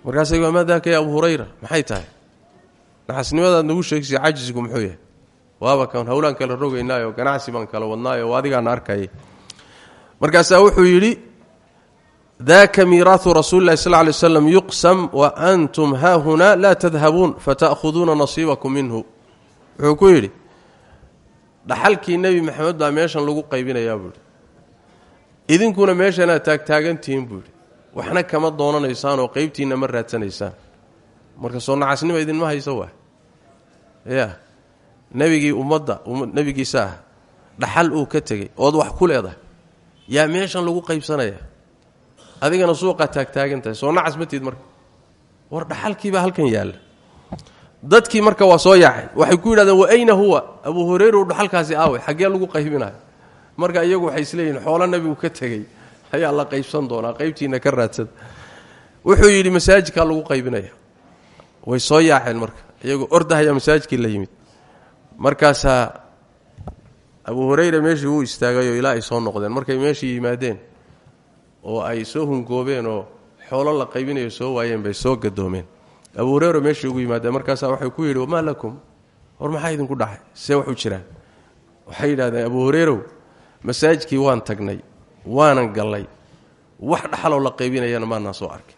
Markaasay maa daaka ya abu hurayra? Maxay tahay naxasnimadaad nagu sheegisa cajisku muxuu yahay? Waaba kan howlaan kala rogaynaayo ganacsi baan kala wadnaayo adigaana arkayay markaasaa wuxuu yidhi daka miiraahu rasuuli lahi sal lay slam yuqsam wa antum haahunaa laa tadhabuun fata'khuduuna nasiibakum minhu. Wuxuu ku yidhi dhaxalkii nebi maxamed baa meeshan lagu qaybinayaa buuhi idinkuna meeshanaad taagtaagantihiin buuhi waxna kama doonanaysaan oo ma raadsanaysaan marka soo nacasnima idinma hayso waa. Ya nebigii ummadda nebigiisa ah dhaxal uu ka tegey ood wax ku leedahay. Yaa meeshan lagu qaybsanaya. Adigana suuqaa taagtaagan tahay soo nacas matid marka. War dhaxalkiibaa halkan yaalla dadkii marka waa soo yaaceen waxay ku yidhahdeen wa ayna huwa? Abuu hureyra u dhaxalkaasi aaway xaggee lagu qaybinayo. Marka iyagu waxay isleeyihin xoolo nebigu ka tegey. Ayaa la qaybsan doonaa qaybtiina ka raadsada. Wuxuu yidhi masaajidkaa lagu qaybinaya way soo yaaceen marka. Iyagoo ordahayaa masaajidkii la yimid. Markaasaa abuu hureyra meeshii wuu istaagayoo ilaa ay soo noqdeen. Markay meeshii yimaadeen oo ay soo hungoobeen oo xoolo la qaybinayo soo waayeen bay soo gadoomeen. Abuu hureyra meeshii ugu yimaadeen markaasaa waxay ku yidhi wamaa lakum? War maxaa idinku dhacay? See waxu jiraan. Waxay yidhahdeen abuu hureyrow masaajidkii waan tagnay waanan gallay. Wax dhaxaloo la qaybinayana maanaa soo arkin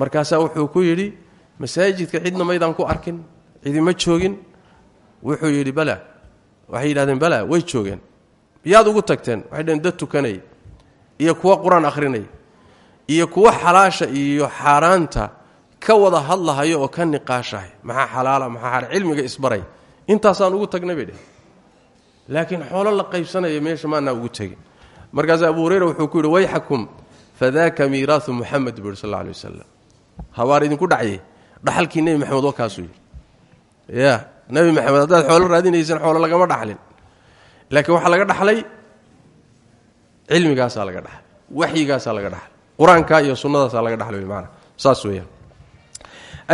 markaasaa wuxuu ku yidhi masaajidka cidna maydaan ku arkin cidima joogin. Wuxuu yidhi bala. Waxay yidhahdeen bala way joogeen. Yaad ugu tagteen? Waxay dhaheen dad tukanaya iyo kuwa qur'aan akhrinaya iyo kuwa xalaasha iyo xaaraanta ka wada hadlahayo oo ka niqaashahay. Maxaa xalaala maxaa xaaraan cilmiga isbaray intaasaan ugu tagnay bay dheh xoolo la qaybsanaya meesha maanaa ugu tegin markaas abu hureyra wuxuu ku yidhi wayxakum fadaaka miiraahu muxamed buu yidhi sal alla alay habaar idinku dhacye dhaxalkii nebi maxamed waa kaasuu yidhi. Ya nebi maxamed haddaad xoolo raadinaysaan xoolo lagama dhaxlin. Laakiin waxaa laga dhaxlay cilmigaasaa laga dhaxlay waxyigaasaa laga dhaxlay qur'aanka iyo sunnadaasaa laga dhaxlay maana saas weeyaan.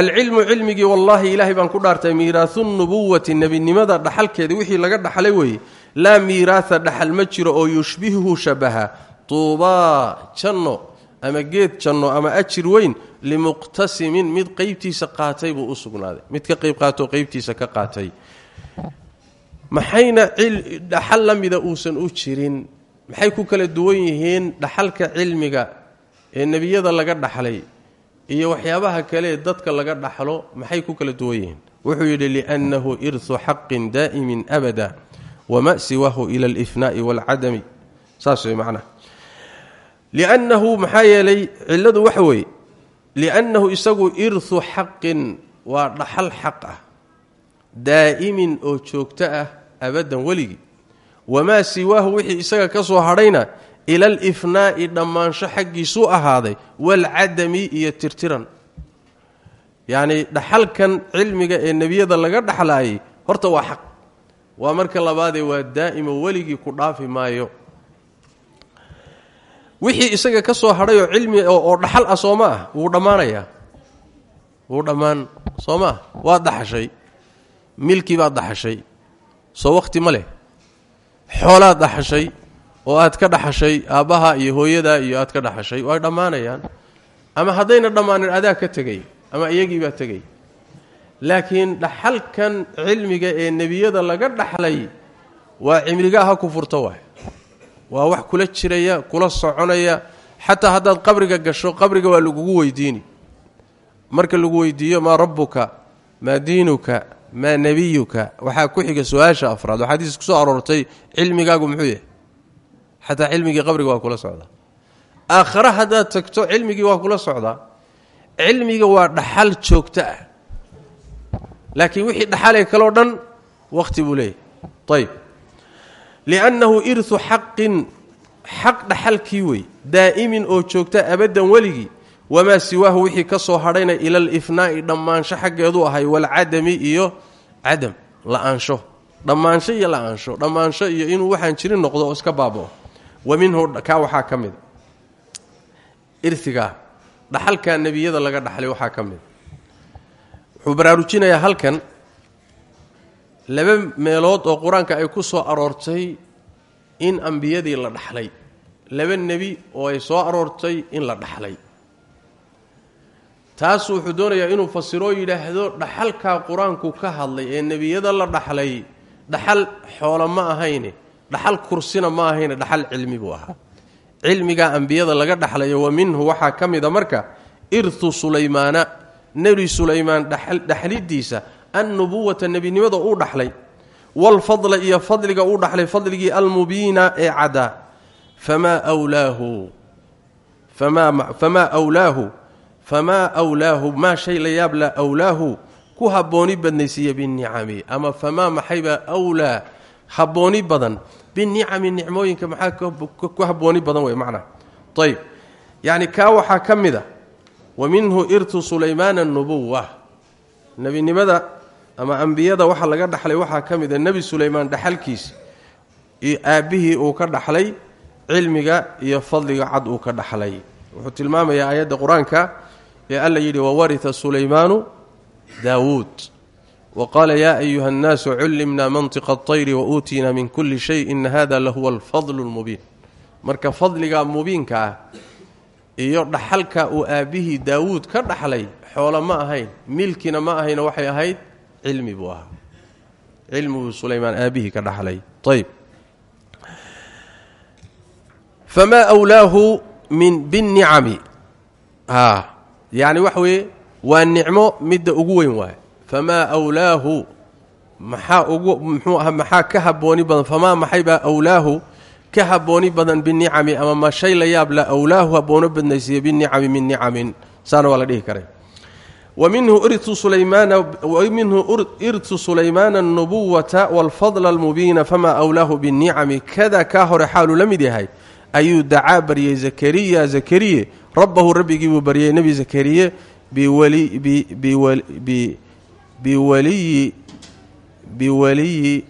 Alcilmu cilmigii wallaahi ilaahay baan ku dhaartay miiraahu nubuwati nebinimada dhaxalkeeda wixii laga dhaxlay weeye laa miiraatha dhaxal ma jiro oo yushbihuhu shabaha. Tuubaa janno ama geed janno ama ajir weyn limuqtasimin mid qeybtiisa qaatay buu u mid ka qayb qaatoo qeybtiisa ka qaatay. Maxayna dhaxal la mida uusan u jirin? Maxay ku kala duwan yihiin dhaxalka cilmiga ee nebiyada laga dhaxlay iyo waxyaabaha kale dadka laga dhaxlo? Maxay ku kala duwan yihiin? Wuxuu yidhi liannahu irhu xaqin daa'imin abada wama siwahu ila alifnaa'i waalcadami saas way macnaha liannahu maxaa yeelay cilladu waxa weeye liannahu isagu irhu xaqin waa dhaxal xaq ah. daa'imin oo joogto ah abadan weligii. wamaa siwaahu wixii isaga ka soo hadhayna ila alifnaa'i dhammaansho xaggiisuu ahaaday waalcadami iyo tirtiran yacnii dhaxalkan cilmiga ee nebiyada laga dhaxlaayay horta waa xaq waa marka labaadee waa daa'imo weligii ku dhaafi maayo wixii isaga ka soo hadhayoo cilmi oo dhaxal ah soo ma ah. Wuu dhammaanayaa wuu dhammaan soo ma ah. Waad dhaxashay milkii baad dhaxashay soo wakhti ma leh. Xoolaad dhaxashay oo aad ka dhaxashay aabbaha iyo hooyadaa iyo aad ka dhaxashay way dhammaanayaan. Ama haddayna dhammaanin adaa ka tegay ama iyagii baa tegay laakiin dhaxalkan cilmiga ee nebiyada laga dhaxlay waa cimrigaa ha ku furto waay waa wax kula jiraya kula soconaya. Xataa haddaad qabriga gasho qabriga waa lagugu weydiini. Marka lagu weydiiyo maa rabbuka? Maa diinuka? Maa nebiyuka waxaa ku xiga su'aasha afraad. Oo xadiis ku soo aroortay cilmigaagu muxuu yahay? Xataa cilmigii qabriga waa kula socdaa aakhare haddaad tagto cilmigii waa kula socdaa cilmiga waa dhaxal joogto ah. Laakiin wixii dhaxalee kaleo dhan wakhti buu leeyahy ayb liannahu irhu xaqin xaq dhaxalkii wey daa'imin oo joogta abaddan weligii wamaa siwaahu wixii ka soo hadhayna ila alifnaa'i dhammaansho xaggeedu ahay walcadami iyo cadam la'aansho dhammaansho iyo la'aansho dhammaansho iyo inuu waxaan jirin noqdo oo iska baaba'o wa minhu kaa waxaa ka mida irhigaa dhaxalkaa nebiyada laga dhaxlay waxaa ka mida wuxuu baraarujinayaa halkan laba meelood oo qur'aanka ay ku soo aroortay in ambiyadii la dhaxlay. Laba nebi oo ay soo aroortay in la dhaxlay. Taas wuxuu doonayaa inuu fasiroo yidhaahdo dhaxalkaa qur'aanku ka hadlay ee nebiyada la dhaxlay dhaxal xoolo ma ahayne dhaxal kursina ma ahayne dhaxal cilmi buu ahaa. Cilmigaa ambiyada laga dhaxlayo wa minhu waxaa ka mida marka irhu sulaymaana nebi sulaymaan dhaxlidiisa annubuwata nebinimada uu dhaxlay walfadla iyo fadliga uu dhaxlay fadligii almubiina ee caddaa famaa wlaahu famaa wlaahu famaa wlaahu maa shay la yaab la wlaahu ku habbooni badnaysiiya binicami. Ama famaa maxaybaa wlaa habbooni badan. Binicami nicmooyinka maxaa ku habbooni badan wey macnaha ayb yacni kaa waxaa ka mid a wa minhu irtu sulaymaana anubuwa nebinimada ama ambiyada waxa laga dhaxlay waxaa ka mid a nebi sulaymaan dhaxalkiisi iyo uu ka dhaxlay cilmiga iyo fadliga cad uu ka dhaxlay. Wuxuu tilmaamayaa aayadda qur'aanka ee alla yidhi wawarita sulaymaanu daawuud. Wa qaala yaa ayuha annaasu cullimna mantiqa atayri wa uutiina min kulli shay ina hada lahuwa alfadlu lmubiin marka fadliga mubiinka ah iyo dhaxalka uu aabbihii daawuud ka dhaxlay xoolo ma ahayn milkina ma ahayna waxay ahayd cilmi buu ahaa. Cilmiguu sulaymaan ka dhaxlay. Ayb famaa wlaahu min binicami a yacni waxa weeye waa nicmo midda ugu weyn waaye. Famaa wlaahu maxaa ugu muxuu aha ka habbooni badan famaa maxaybaa awlaahu ka habbooni badan binicami ama ma shay la yaab la awlaahu habboono badnaysiiya binicami min nicamin saana waa la karay minhu irtu sulaymaana anubuwata walfadla almubiina famaa awlaahu binicami kada kaa hore xaaluu la mid yahay ayuu dacaa baryey zakariya. Zakariye rabbahu rabbigii buu baryey nebi zakariye biwaliyi biwaliyi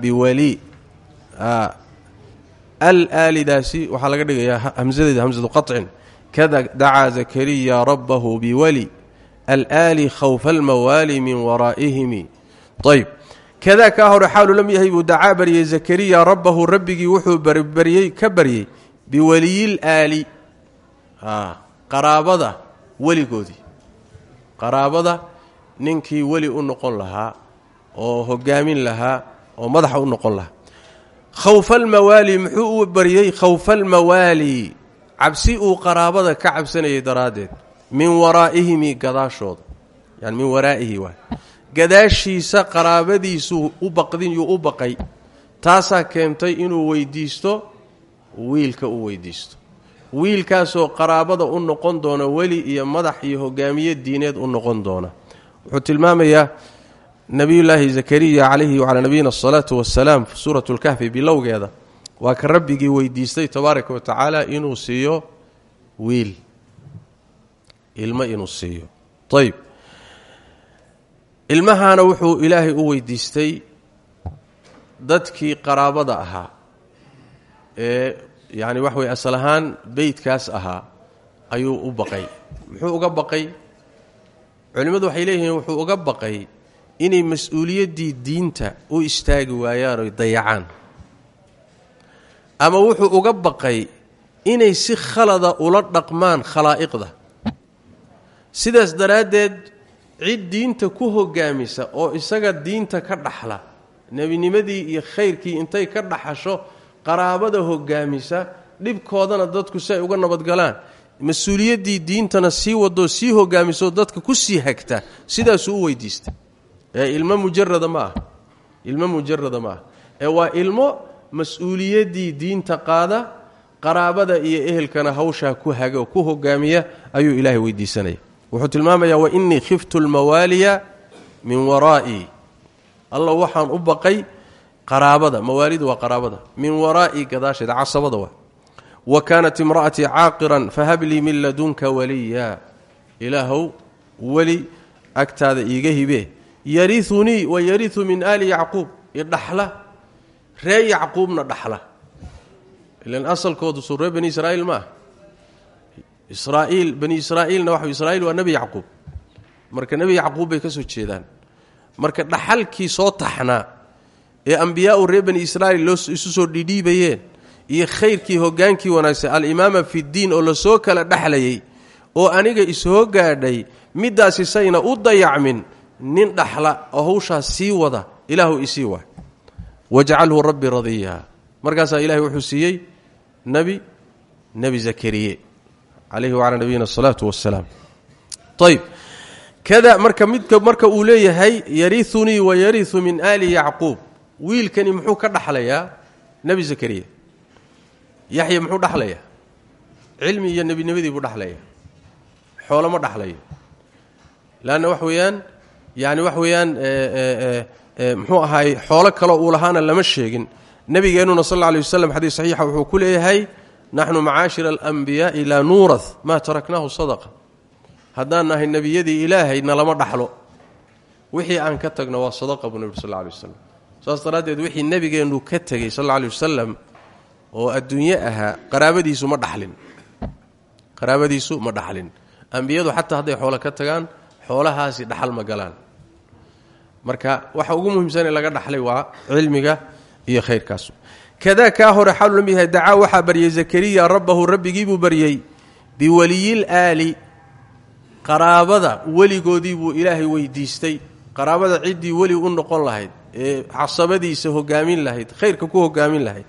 biwali al aalidaasi waxaa laga dhigayaa hamsadeeda hamsatu qacin kada dacaa zakariya rabbahu biwali alaali khawfa almawaali min waraa'ihimi ayb kadaa kaa hore xaaluu lam yahay buu dacaa baryey zakariya rabbahu rabbigii wuxuu baryey ka baryey biwaliyi laali qaraabada weligoodii qaraabada ninkii weli u noqon lahaa oo hogaamin lahaa oo madaxa u noqon lahaa khawfa almawaali muxuu u baryey khawfa almawaali cabsi uu qaraabada ka cabsanayay daraaddeed min waraa'ihimi gadaashooda. Yani min waraa'ihi waay. Gadaashiisa qaraabadiisuu u baqdin yuu u baqay taasaa keentay inuu weydiisto wiilka u weydiisto. Wiilkaasoo qaraabada u noqon doona weli iyo madax iyo hogaamiye diineed u noqon doona. Wuxuu tilmaamayaa nebiyullaahi zakariya calayhi wacalaa nabiyina asalaatu wassalaam suuratu lkahfi bilowgeeda waa ka rabbigii weydiistay tabaaraka wa tacaala inuu siiyo wiil. Ilmo inuu siiyo. Ayb ilmahaana wuxuu ilaahay u weydiistay dadkii qaraabada ahaa ee yacni wax weye asal ahaan beytkaas ahaa ayuu u baqay. Muxuu uga baqay? Culimmadu waxay leeyihiin wuxuu uga baqay inay mas'uuliyaddii diinta u istaagi waayaan oy dayacaan ama wuxuu uga baqay inay si khalada ula dhaqmaan khalaa'iqda. Sidaas daraaddeed cid diinta ku hogaamisa oo isaga diinta ka dhaxla nebinimadii iyo khayrkii intay ka dhaxasho qaraabada hogaamisa dhibkoodana dadku si ay uga nabadgalaan. Mas'uuliyaddii diintana sii wadoo sii hogaamisoo dadka ku sii hagta sidaasuu u weydiista ee ilmo mujarada ma ilmo mujarada ma ee waa ilmo mas'uuliyaddii diinta qaada qaraabada iyo ehelkana hawshaa ku haga oo ku hogaamiya ayuu ilaahay weydiisanaya. Wuxuu tilmaamayaa wa innii khiftu lmawaaliya min waraa'ii alla waxaan u baqay qaraabada mawaalidu waa qaraabada. Min waraa'ii gadaasheeda casabada waa. Wa kaanat imra'atii caaqiran fahab lii min ladunka waliya. Ilaahow weli agtaada iiga hibe. Yariunii wa yariu min aali yacquub. Idhaxla ree yacquubna dhaxla. Ilan asalkoodu suu ree bani israa'iil ma ah israa'iil bani israa'iilna waxa israiil waa nebi yacquub. Marka nebi yacquub bay ka soo jeedaan. Marka dhaxalkii soo taxnaa ee ambiyaau reer bani israa'iil loo isu soo dhidhiibayeen iyo khayrkii hogaankii wanaagsan alimaama fiddiin oo la soo kala dhexlayay oo aniga isoo gaadhay middaasi sayna u dayacmin nin dhaxla oo hawshaas sii wada ilaahu isii waay wajcalhu rabbi radiya markaasaa ilahay wuxuu siiyey nebi nebi zakariye calayhi wacalaa nabiyina asalaatu wassalaam. Ayb kada marka midka marka uu leeyahay yariunii wa yariu min aali yacquub. Wiilkani muxuu ka dhaxlayaa nebi zakariya yaxya muxuu dhaxlayaa? Cilmi iyo nebinimadii buu dhaxlayaa. Xoolo ma dhaxlayo. Leanna wax weeyaan yani wax weeyaan muxuu ahaay xoolo kaloo uu lahaana lama sheegin. Nabigeennuna sal lay waslam xadiis saxiixa wuxuu ku leeyahay naxnu macaashira alanbiyaai laa nuurah maa taraknaahu sadaqa. Haddaan nahay nebiyadii ilaahay nalama dhaxlo. Wixii aan ka tagno waa sadaqa buu nebi sal lla saas daraaddeed wixii nebigeennu ka tegey sal alla alay wasalam oo adduunye ahaa qaraabadiisu ma dhaxlin. Qaraabadiisu ma dhaxlin. Ambiyadu xataa hadday xoolo ka tagaan xoolahaasi dhaxal ma galaan marka waxa ugu muhiimsanee laga dhaxlay waa cilmiga iyo khayrkaas kadaa kaa hore xaalu yahay dacaa waxaa baryay zakariya rabbahu rabbigiibuu baryey biweliyil aali qaraabada weligoodii buu ilaahay weydiistay. Qaraabada ciddii weli u noqon lahayd ee casabadiisa hogaamin lahayd khayrka ku hogaamin lahayd.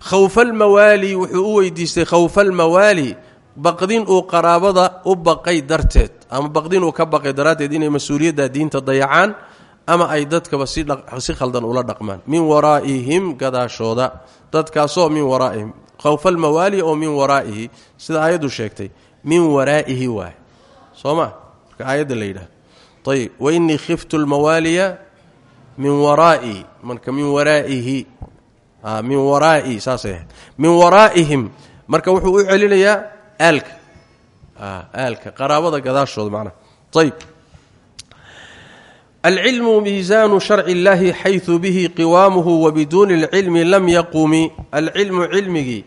Khawfalmawaali wuxuu u weydiistay khawfalmawaali baqdin uu qaraabada u baqay darteed ama baqdin uu ka baqay daraaddeed inay mas'uuliyadda diinta dayacaan ama ay dadkaba si khaldan ula dhaqmaan. Min waraa'ihim gadaashooda. Dadkaasoo min waraa'ihim. Khawfalmawaali oo min waraa'ihi. Sida aayaddu sheegtay. Min waraa'ihi waay soo ma marka aayadda la yidhahdo ayib wainii khiftu lmawaaliya min waraa'i. Marka min waraa'ihi. Min waraa'i. Saasay min waraa'ihim. Marka wuxuu u celinayaa aalka. Aalka. Qaraabada gadaashooda macnaha ayib alcilmu miisaanu sharci اllahi xayثu bihi qiwaamuhu wabiduuni اlcilmi lam yaqumi alcilmu cilmigii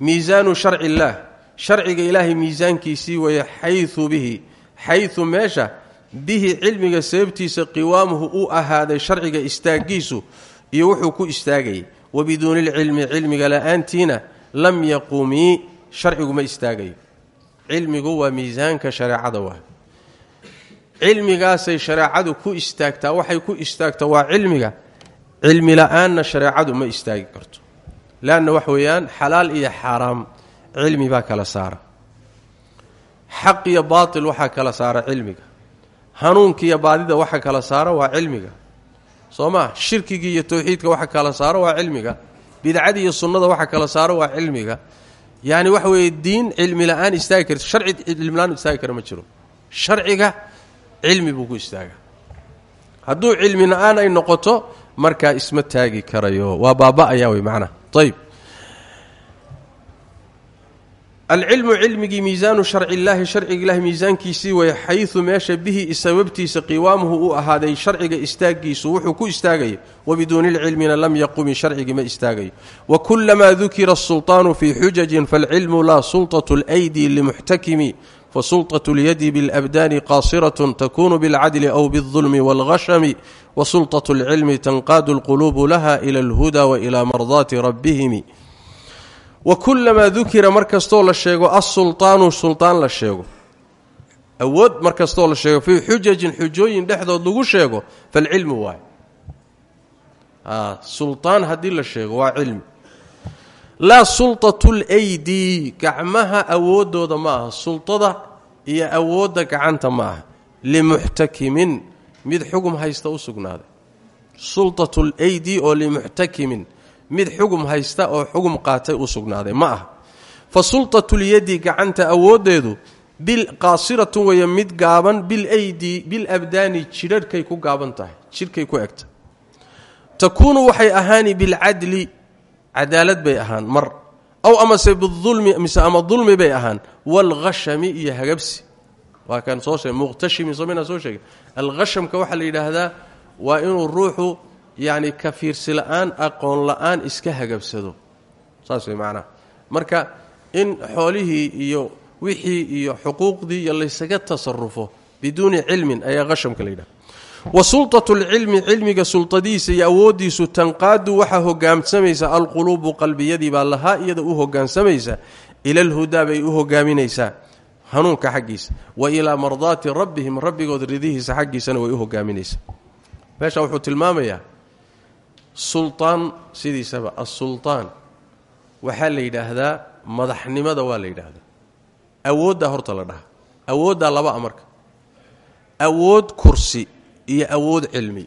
miisaanu sharci اllah sharciga ilaahay miisaankiisii weeye xayu bihi xayu meesha bihi cilmiga sababtiisa qiwaamuhu uu ahaaday sharciga istaagiisu iyo wuxuu ku istaagayay wabiduuni اlcilmi cilmiga la'aantiina lam yaqumi sharcigu ma istaagayo cilmigu waa miisaanka shareecada waa cilmigaasay shareecadu ku istaagtaa waxay ku istaagtaa waa cilmiga. Cilmi la'aanna ma istaagi karto. Leanna wax weeyaan xalaal iyo xaaraam cilmi baa kala saara. Xaq iyo baatil waxaa kala saara cilmiga. Hanuunka iyo baadida waxa kala saara waa cilmiga. Soo maa shirkigii iyo towxiidka waxa kala saaro waa cilmiga. Bidcadii iyo sunnada waxa kala saaro waa cilmiga. Yacni waxa weeye diin cilmi la'aan istaagi karta sharci cilmi la'aan istaagi kara ma jiro. Sharciga cilmi buu ku istaaga hadduu cilmi la-aan ay noqoto markaa isma taagi karayo waa baaba-ayaa wey macnaha ayb alcilmu cilmigii miisaanu sharci illaahi sharciga ilahi miisaankiisii way xayu meesha bihi sababtiisa qiwaamuhu uu ahaaday sharciga istaagiisu wuxuu ku istaagaya wabiduuni lcilmina lam yaqumi sharcigii ma istaagayo wakulamaa dukira asulطaanu fii xujajin falcilmu laa sulطaة اlaydi limuxtakimi fasulطaة اlyadi biاlabdaani qaasiraة takunu biاlcadli aw biاlظulmi wاlghashami wasulطaة اlcilmi tanqaadu اlquluubu laha ila اlhuda wailaa mardaati rabbihimi wa kulamaa dukira mar kastoo la sheego assulطaanu sulطaan la sheego awood mar kastoo la sheego fii xujajin xujooyin dhexdood lagu sheego falcilmu waay sulطaan haddii la sheego waa cilmi laa sulطaة اlaydi gacmaha awooddooda ma aha sulطada iyo awoodda gacanta ma aha limuxtakimin mid xugum haysta u sugnaaday sulطaة اlaydi oo limuxtakimin mid xugum haysta oo xugum qaatay u sugnaaday ma aha fa sulطatulyadi gacanta awooddeedu qaasiratun weeye mid gaaban bilaydi bilabdaani jidharhkay ku gaaban tahay jidhkay ku egta takuunu waxay ahaani bilcadli cadaalad bay ahaan mar. Aw amase biulmi mise ama dulmi bay ahaan waalghashami iyo hagabsi. Waa kan soo sheeg muqhtashimi somayna soo sheegay. Alghashamka waxaa la yidhaahdaa waa inuu ruuxu yacni ka fiirsi la'aan aqoon la'aan iska hagabsado. Saas way macnaha marka in xoolihii iyo wixii iyo xuquuqdii iyo laysaga tasarufo biduuni cilmin ayaa qashamka la yidhaha wa sulطatu lcilmi cilmiga sulطadiisa iyo awooddiisu tanqaadu waxaa hogaamsamaysa alquluubu qalbiyadii baa lahaa iyada u hogaansamaysa ila alhudaa bay u hogaaminaysaa hanuunka xaggiisa wa ilaa mardaati rabbihim rabbigood ridihiisa xaggiisana way u hogaaminaysaa meesha wuxuu tilmaamayaa sulطaan sidiisaba asulطaan waxaa la yidhaahdaa madaxnimada waa la yidhaahdaa awooddaa horta la dhaha awooddaa laba a marka awood kursi iyo awood cilmi.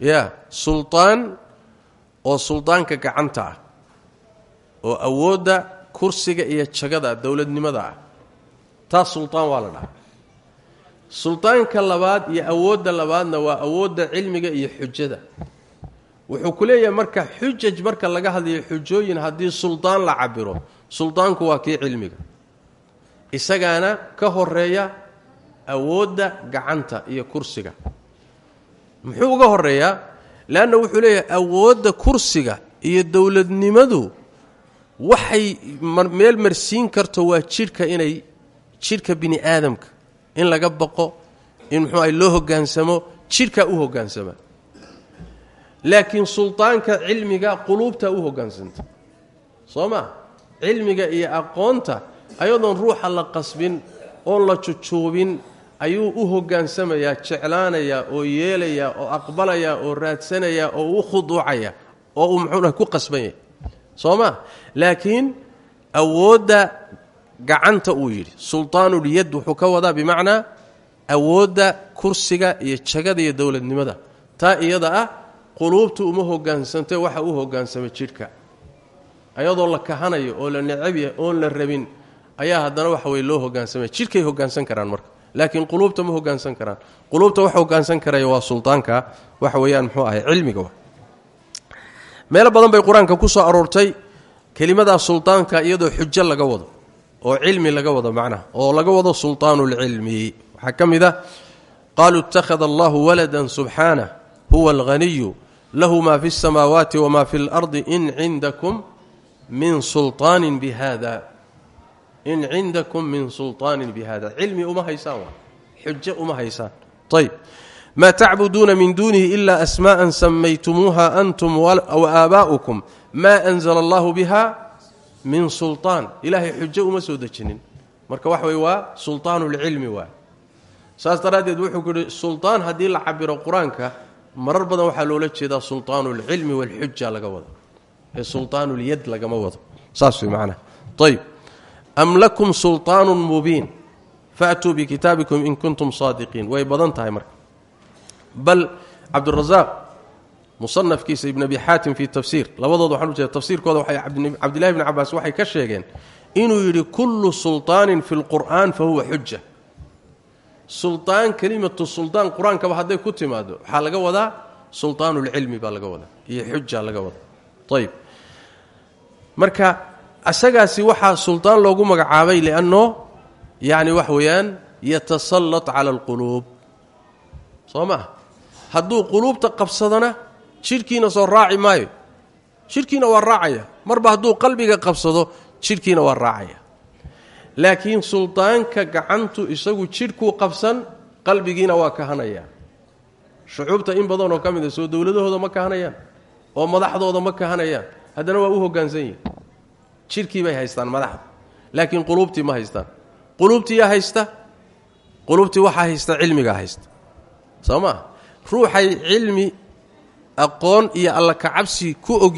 Ya suldaan oo suldaanka gacanta ah oo awoodda kursiga iyo jagada dowladnimada ah. Taas suldaan waa la dhahaa. Suldaanka labaad iyo awoodda labaadna waa awoodda cilmiga iyo xujada. Wuxuu ku leeyahay marka xujaj marka laga hadlayo xujooyin haddii suldaan la cabiro suldaanku waa kii cilmiga. Isagaana ka horreeya awoodda gacanta iyo kursiga. Muxuu uga horeeyaa leanna wuxuu leeyahay awoodda kursiga iyo dowladnimadu waxay meel marsiin karto waa jidhka inay jidhka bini aadamka in laga baqo in muxuu ahay loo hoggaansamo jidhkaa u hoggaansama laakiin suldaanka cilmiga quluubtaa u hoggaansanta. Soo ma? Cilmiga iyo aqoonta ayadoon ruuxa la qasbin oon la jujuubin ayuu u hoggaansamayaa jeclaanayaa oo yeelayaa oo aqbalayaa oo raadsanayaa oo u khuduucaya oo uu muxuunaha ku qasban yahay soo ma laakiin awoodda gacanta uu yidhi. Sultaanulyad wuxuu ka wadaa bimacnaa awoodda kursiga iyo jagada iyo dowladnimada taa iyada ah quluubtu uma hogaansantay waxa u hogaansamay jidhka. Ayadoo la kahanayo oo la necab yahay oon la rabin ayaa haddana waxa weye loo hogaansamaya jidhkay hogaansan karaan marka laakiin quluubta ma hogaansan karaan quluubta wax hogaansan karaya waa sultaanka waxa weeyaan muxuu ahay cilmiga wa meelo badan bay qur-aanka ku soo aroortay kelimadaa sultaanka iyadoo xujo laga wado oo cilmi laga wado macnaha oo laga wado sultaanulcilmi waxaa ka mid ah qaaluu ittakhada allahu waladan subxaanah huwa alghaniyu lahu ma fi اsamaawaati wma fi اlardi in cindakum min sulطaanin bihada in cindakum min sulطaanin bihada cilmi uma haysaan waa xujo uma haysaan ayb ma tacbuduuna min duunihi ila asmaءa samaytumuuha antum waaaabaa'ukum ma anzla allahu biha min sulطaan ilaahay xujo uma soo dejinin marka waxa wey waa sulطaanulcilmi waa saas daraaddeed wuxuu ku yihi sulطaan haddii la cabiro qur-aanka marar badan waxaa loola jeedaa sulطaanuulcilmi walxuja laga wado ee sulطaanulyad lagama wado saas way macnaha ayb am lakum sulطaanu mubiin faatuu bikitaabikum in kuntum saadiqiin way badan tahay marka bal cabdurasaaq musanafkiisa ibn abi xaatim fi tafsiir labadooda waxaan ujeeda tafsiirkooda waxay cabdillahi bni cabaas waxay ka sheegeen inuu yidhi kullu sulطaanin fi lqur'an fa huwa xuja sulطaan kelimatu suldaan qur-aankaba hadday ku timaado waxaa laga wadaa sulطaanulcilmi baa laga wadaa iyo xuja laga wadaa ayb marka asagaasi waxaa suldaan loogu magacaabay lianno yani wax weeyaan yatasallat cala alquluub. Soo maah hadduu quluubta qabsadona jidhkiina soo raaci maayo. Jidhkiina waa raacaya. Marba hadduu qalbiga qabsado jidhkiina waa raacaya. Laakiin suldaanka gacantu isagu jidhkuu qabsan qalbigiina waa kahanaya shucuubta in badanoo ka mid a soo dowladahooda ma kahanayaan oo madaxdooda ma kahanayaan haddana waa u hoggaansan yihiin jidhkii bay haystaan madaxda. Laakiin quluubtii ma haystaan. Quluubtii yaa haysta quluubtii waxaa haysta cilmigaa haysta. Soo maa cilmi aqoon iyo alla kacabsi ku og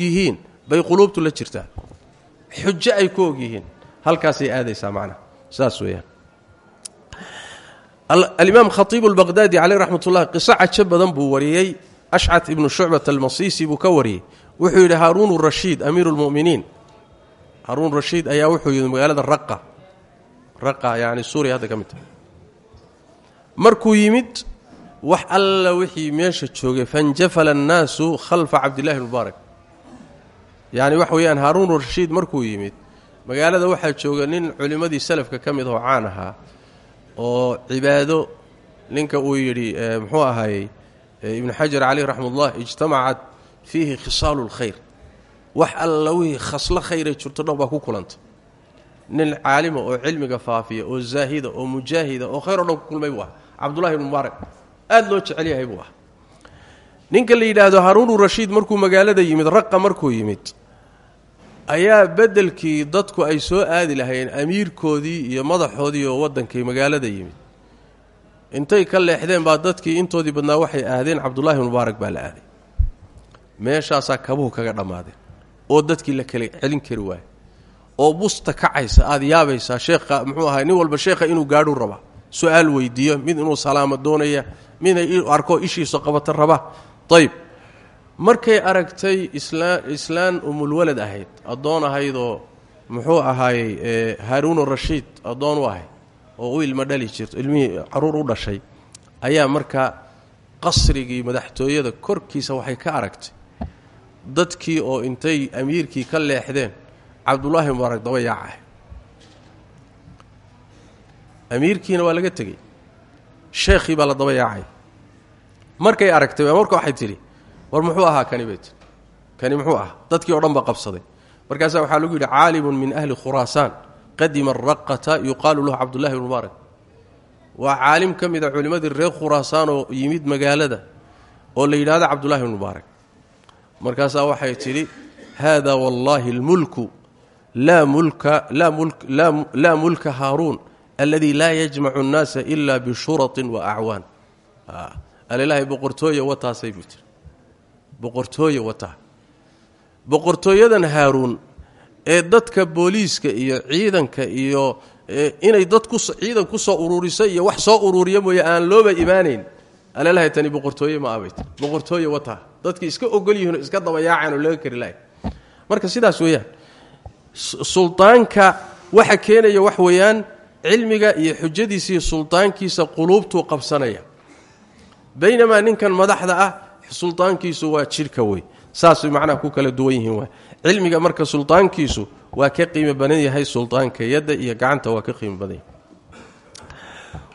bay quluubtu la jirtaa. Xujo ay ku og yihiin. Halkaasay aadaysaa macnaha. Saas weeyaan. Alimaam khatiibu lbaqhdaadi caleyh raxmat ullahi qiso cajo badan buu wariyey. Ashcat ibnu shucbat almasiisi buu ka wariyey. Wuxuu yidhi haaruun rashiid ayaa wuxuu yidhi magaalada raqa raqa yani suuriya hadda ka markuu yimid wax alla wixii meesha joogay fanjafala annaasu khalfa cabdillahi mubaarak yacni wax weeyaan haaruun rashiid markuu yimid magaalada waxaa jooga nin culimmadii salafka ka mid oo caan ahaa oo cibaado ninka uu yidhi muxuu ahaayey ibnu xajar caleyh raxmatullah ijtamacat fiihi khisaalu lkhayr wax alla wixii khaslo khayray jirto dhan ku kulantay nin caalima oo cilmiga faafiya oo zaahida oo mujaahida oo khayr o dhan ku kulmay buu ah cabdullahi ibnu mubaarak loo jecel yahay buu ninka la yidhaahdo haruunu markuu magaalada yimid raqa markuu yimid ayaa beddelkii dadku ay soo aadi lahaayeen amiirkoodii iyo madaxoodii oo waddankay magaalada yimid. Intay ka leexdeen baa dadkii intoodii badnaa waxay aadeen cabdullaahi mubaarak baa la aaday. Meeshaasaa kabuhu kaga dhammaadeen oo dadkii la kala celin kari waayey. oo busta kacaysa aada yaabaysaa sheekha muxuu ahay nin walba sheekha inuu gaadhuu rabaa su'aal weydiiyo mid inuu salaamo doonaya midna arko ishiisa qabato raba. Ayb markay aragtay islaan umulwalad ahayd addoon ahaydoo muxuu ahaayey haaruun rashiid addoon u ahayd oo u ilmo dhali jirto ilmihii carruur u dhashay ayaa markaa qasrigii madaxtooyada korkiisa waxay ka aragtay dadkii oo intay amiirkii ka leexdeen cabdullaahi mubaarak daba yaacahay. Amiirkiina waa laga tegey. Sheekhii baa daba yaacay. Markay aragtay marka waxay tidhi war muxuu ahaa kani bay tii kani muxuu ahaa? Dadkii o dhan ba qabsaday. Markaasaa waxaa lagu yidhi caalimun min ahli khuraasaan qadima araqata yuqaalu lahu cabdullahi bn mubaarak waa caalim ka mid a culimmadii reer khuraasaan oo yimid magaalada oo la yidhahdo cabdullahi bn mubaarak markaasaa waxay tidhi haada wallaahi almulku laa mulka haaruun alladii laa yajmacu annaasa ila bishuratin wa acwaan. Alilaahay boqortooye wataasay buu tiri boqortooye wataa boqortooyadan haaruun ee dadka booliiska iyo ciidanka iyo inay dad ciidan ku soo uruuriso iyo wax soo uruuriya mooye aan looba imaanayn alilaahay tani boqortooye ma abay tiri boqortooye wataa dadkii iska ogol yihiinoo iska dabayaaceen oo laga kari lahay. Marka sidaas weeyaan suldaanka waxa keenaya wax weeyaan cilmiga iyo xujadiisa iyo suldaankiisa quluubtuu qabsanaya. Baynamaa ninkan madaxda ah suldaankiisu waa jidhka wey saasay macnaha ku kala duwan yihiin waa. Cilmiga marka suldaankiisu waa ka qiimo badan yahay suldaanka yadda iyo gacanta waa ka qiimo badan yahay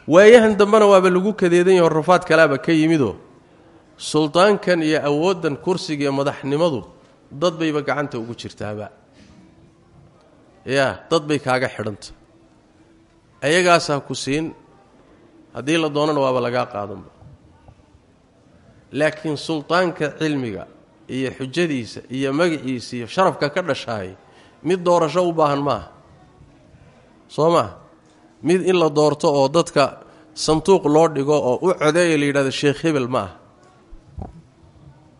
waayahan dambena waaba lagu kadeedan yaho rafaad kalaaba ka yimidoo. Suldaankan iyo awooddan kursiga iyo madaxnimadu dad bayba gacanta ugu jirtaaba. Yaa dad bay kaaga xidhanta. Ayagaasaa ku siin haddii la doonana waaba lagaa qaadanba. Laakiin suldaanka cilmiga iyo xujadiisa iyo magaciisa iyo sharafka ka dhashaay mid doorasho u baahan maaha. Soo maaha mid in la doorto oo dadka sanduuq loo dhigo oo u codeeya la yidhahdo sheekh hebel ma aha.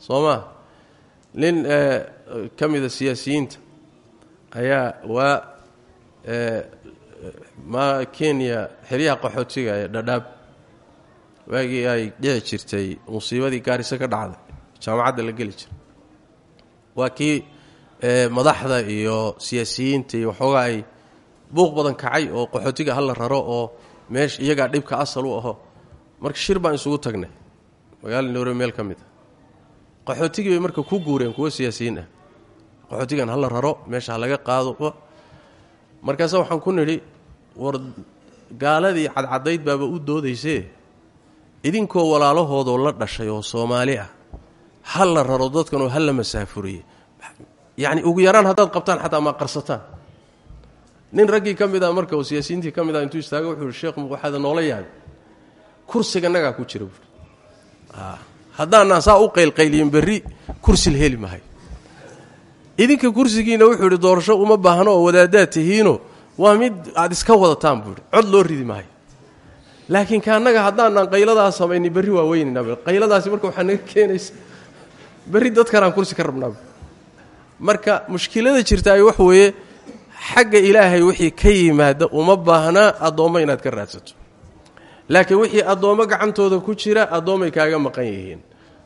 Soo maa nin ka mida siyaasiyiinta ayaa waa ma kenya xeryaha qaxootiga ee dhadhaab. Waagii ay dhici jirtay musiibadii gaariso ka dhacday jaamacadda la geli jiray. Waa kii madaxda iyo siyaasiyiinta iyo waxoogaa ay buuq badan kacay oo qaxootiga hala raro oo meesha iyagaa dhibka asal u aho. Marka shir baan isugu tagnay. Magaalada nowre meel ka mid a qaxootigii bay marka ku guureen kuwo siyaasiyiin ah. Qaxootigan hala raro meesha ha laga qaado markaase waxaan ku nidhi war gaaladii cadcadayd baaba u doodaysee? Idinkoo walaalahoodoo la dhashay oo soomaali ah. Ha la raro dadkanoo ha la masaafuriye yacni ugu yaraan haddaad qabtaan xataa ma qarsataan nin raggii ka mid ah marka siyaasiyiintii ka mid ah intuu istaaga wuxuu sheekh waxaada noola yaabay kursiganagaa ku jira buui haddaanaan saa u qaylqayliyin berri kursil heli mahay. Idinka kursigiina wuxuu idhi doorasho uma baahno oo waa mid aad iska wadataan buuhi cod loo ridi maayo laakiin ka annaga haddaanaan qayladaas samayni berri waa weynayna qayladaasi marka waxaa naga keenaysa berri dadkanaan kursi ka rabnaa marka mushkilada jirta ay wax weeye xagga ilaahay wixii ka yimaada uma baahnaa addoommo inaad ka raadsato. Laakiin wixii addoommo gacantooda ku jira addoommay kaaga maqan yihiin.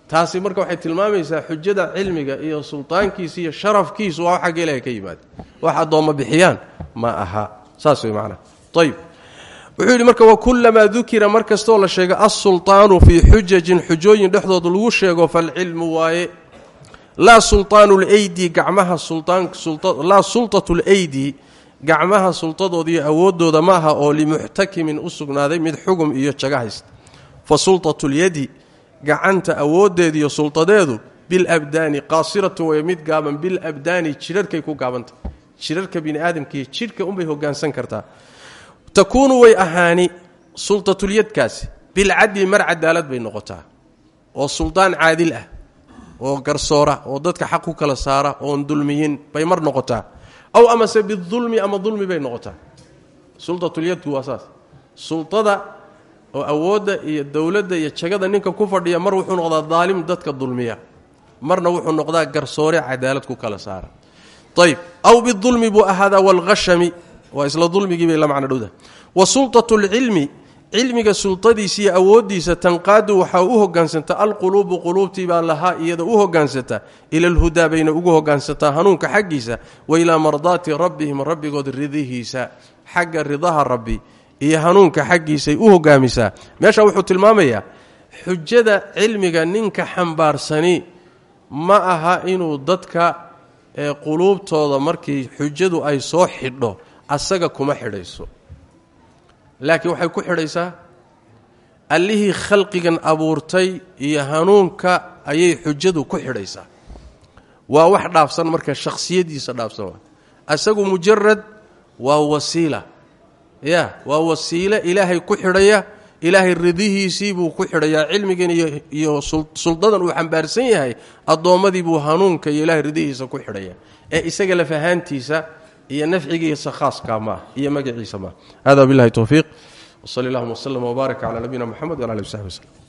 Taasi marka waxay tilmaamaysaa xujada cilmiga iyo sultaankiisa iyo sharafkiisu waa xagga ilaahay ka yimaada. Wax addoommo bixiyaan ma aha. Saas way macnaha ayb wuxuu yidhi marka wakulamaa dukira mar kastoo la sheego alsultaanu fii xujajin xujooyin dhexdooda lagu sheego falcilmu waaye laa sultaanu lydi gacmaha laa sultatu lydi gacmaha sultadooda iyo awooddooda maaha oo limuxtakimin u sugnaaday mid xugum iyo jaga haysta. Fa sultatu lyadi gacanta awooddeeda iyo sultadeedu bilabdaani qaasiratu way mid gaaban bilabdaani jidharhkay ku gaabanta. Jidharhka bini aadamkaiyo jidhka unbay hogaansan kartaa. Takuunu way ahaani sultatulyadkaasi bilcadli mar cadaalad bay noqotaa oo suldaan caadil ah oo garsoora oo dadka xaq ku kala saara oon dulmiyin bay mar noqotaa. Aw amase bidulmi ama dulmi bay noqotaa. Sultatulyadku waa saas. Sultada oo awoodda iyo dowladda iyo jagada ninka ku fadhiya mar wuxuu noqdaa daalim dadka dulmiya. Marna wuxuu noqdaa garsoore cadaalad ku kala saara. Ayb aw bidulmi buu ahaadaa walhashami waa isla dulmigii bay la macno dhowda wa sultatu lcilmi cilmiga sultadiisa iyo awooddiisa tanqaadu waxaa u hogaansantaa alquluubu quluubtii baa lahaa iyada u hogaansantaa ila alhudaa bayna ugu hogaansantaa hanuunka xaggiisa wa ilaa mardaati rabbihim rabbigood ridihiisa xagga ridaha rabbi iyo hanuunka xaggiisay u hogaamisaa meesha wuxuu tilmaamayaa xujada cilmiga ninka xambaarsani ma aha inuu dadka quluubtooda markii xujadu ay soo xidho asaga kuma xidhayso laakiin waxay ku xidhaysaa allihii khalqigan abuurtay iyo hanuunka ayay xujadu ku xidhaysaa. Waa wax dhaafsan marka shakhsiyadiisa dhaafsan waa. Asagu mujarad waa wasiila. Ya waa wasiile ilaahay ku xidhaya ilaahay ridihiisii buu ku xidhayaa cilmigan iyo suldadan uu xambaarsan yahay addoommadii buu hanuunka iyo ilahay ridihiisa ku xidhaya. Ee isaga laf ahaantiisa iyo nafcigiisa khaaskaa maaha iyo magaciisa maaha hada billahi towfiiq wsali allahuma wslm wbaarak cala nabiyina mxamed wala ali w saxbi wslm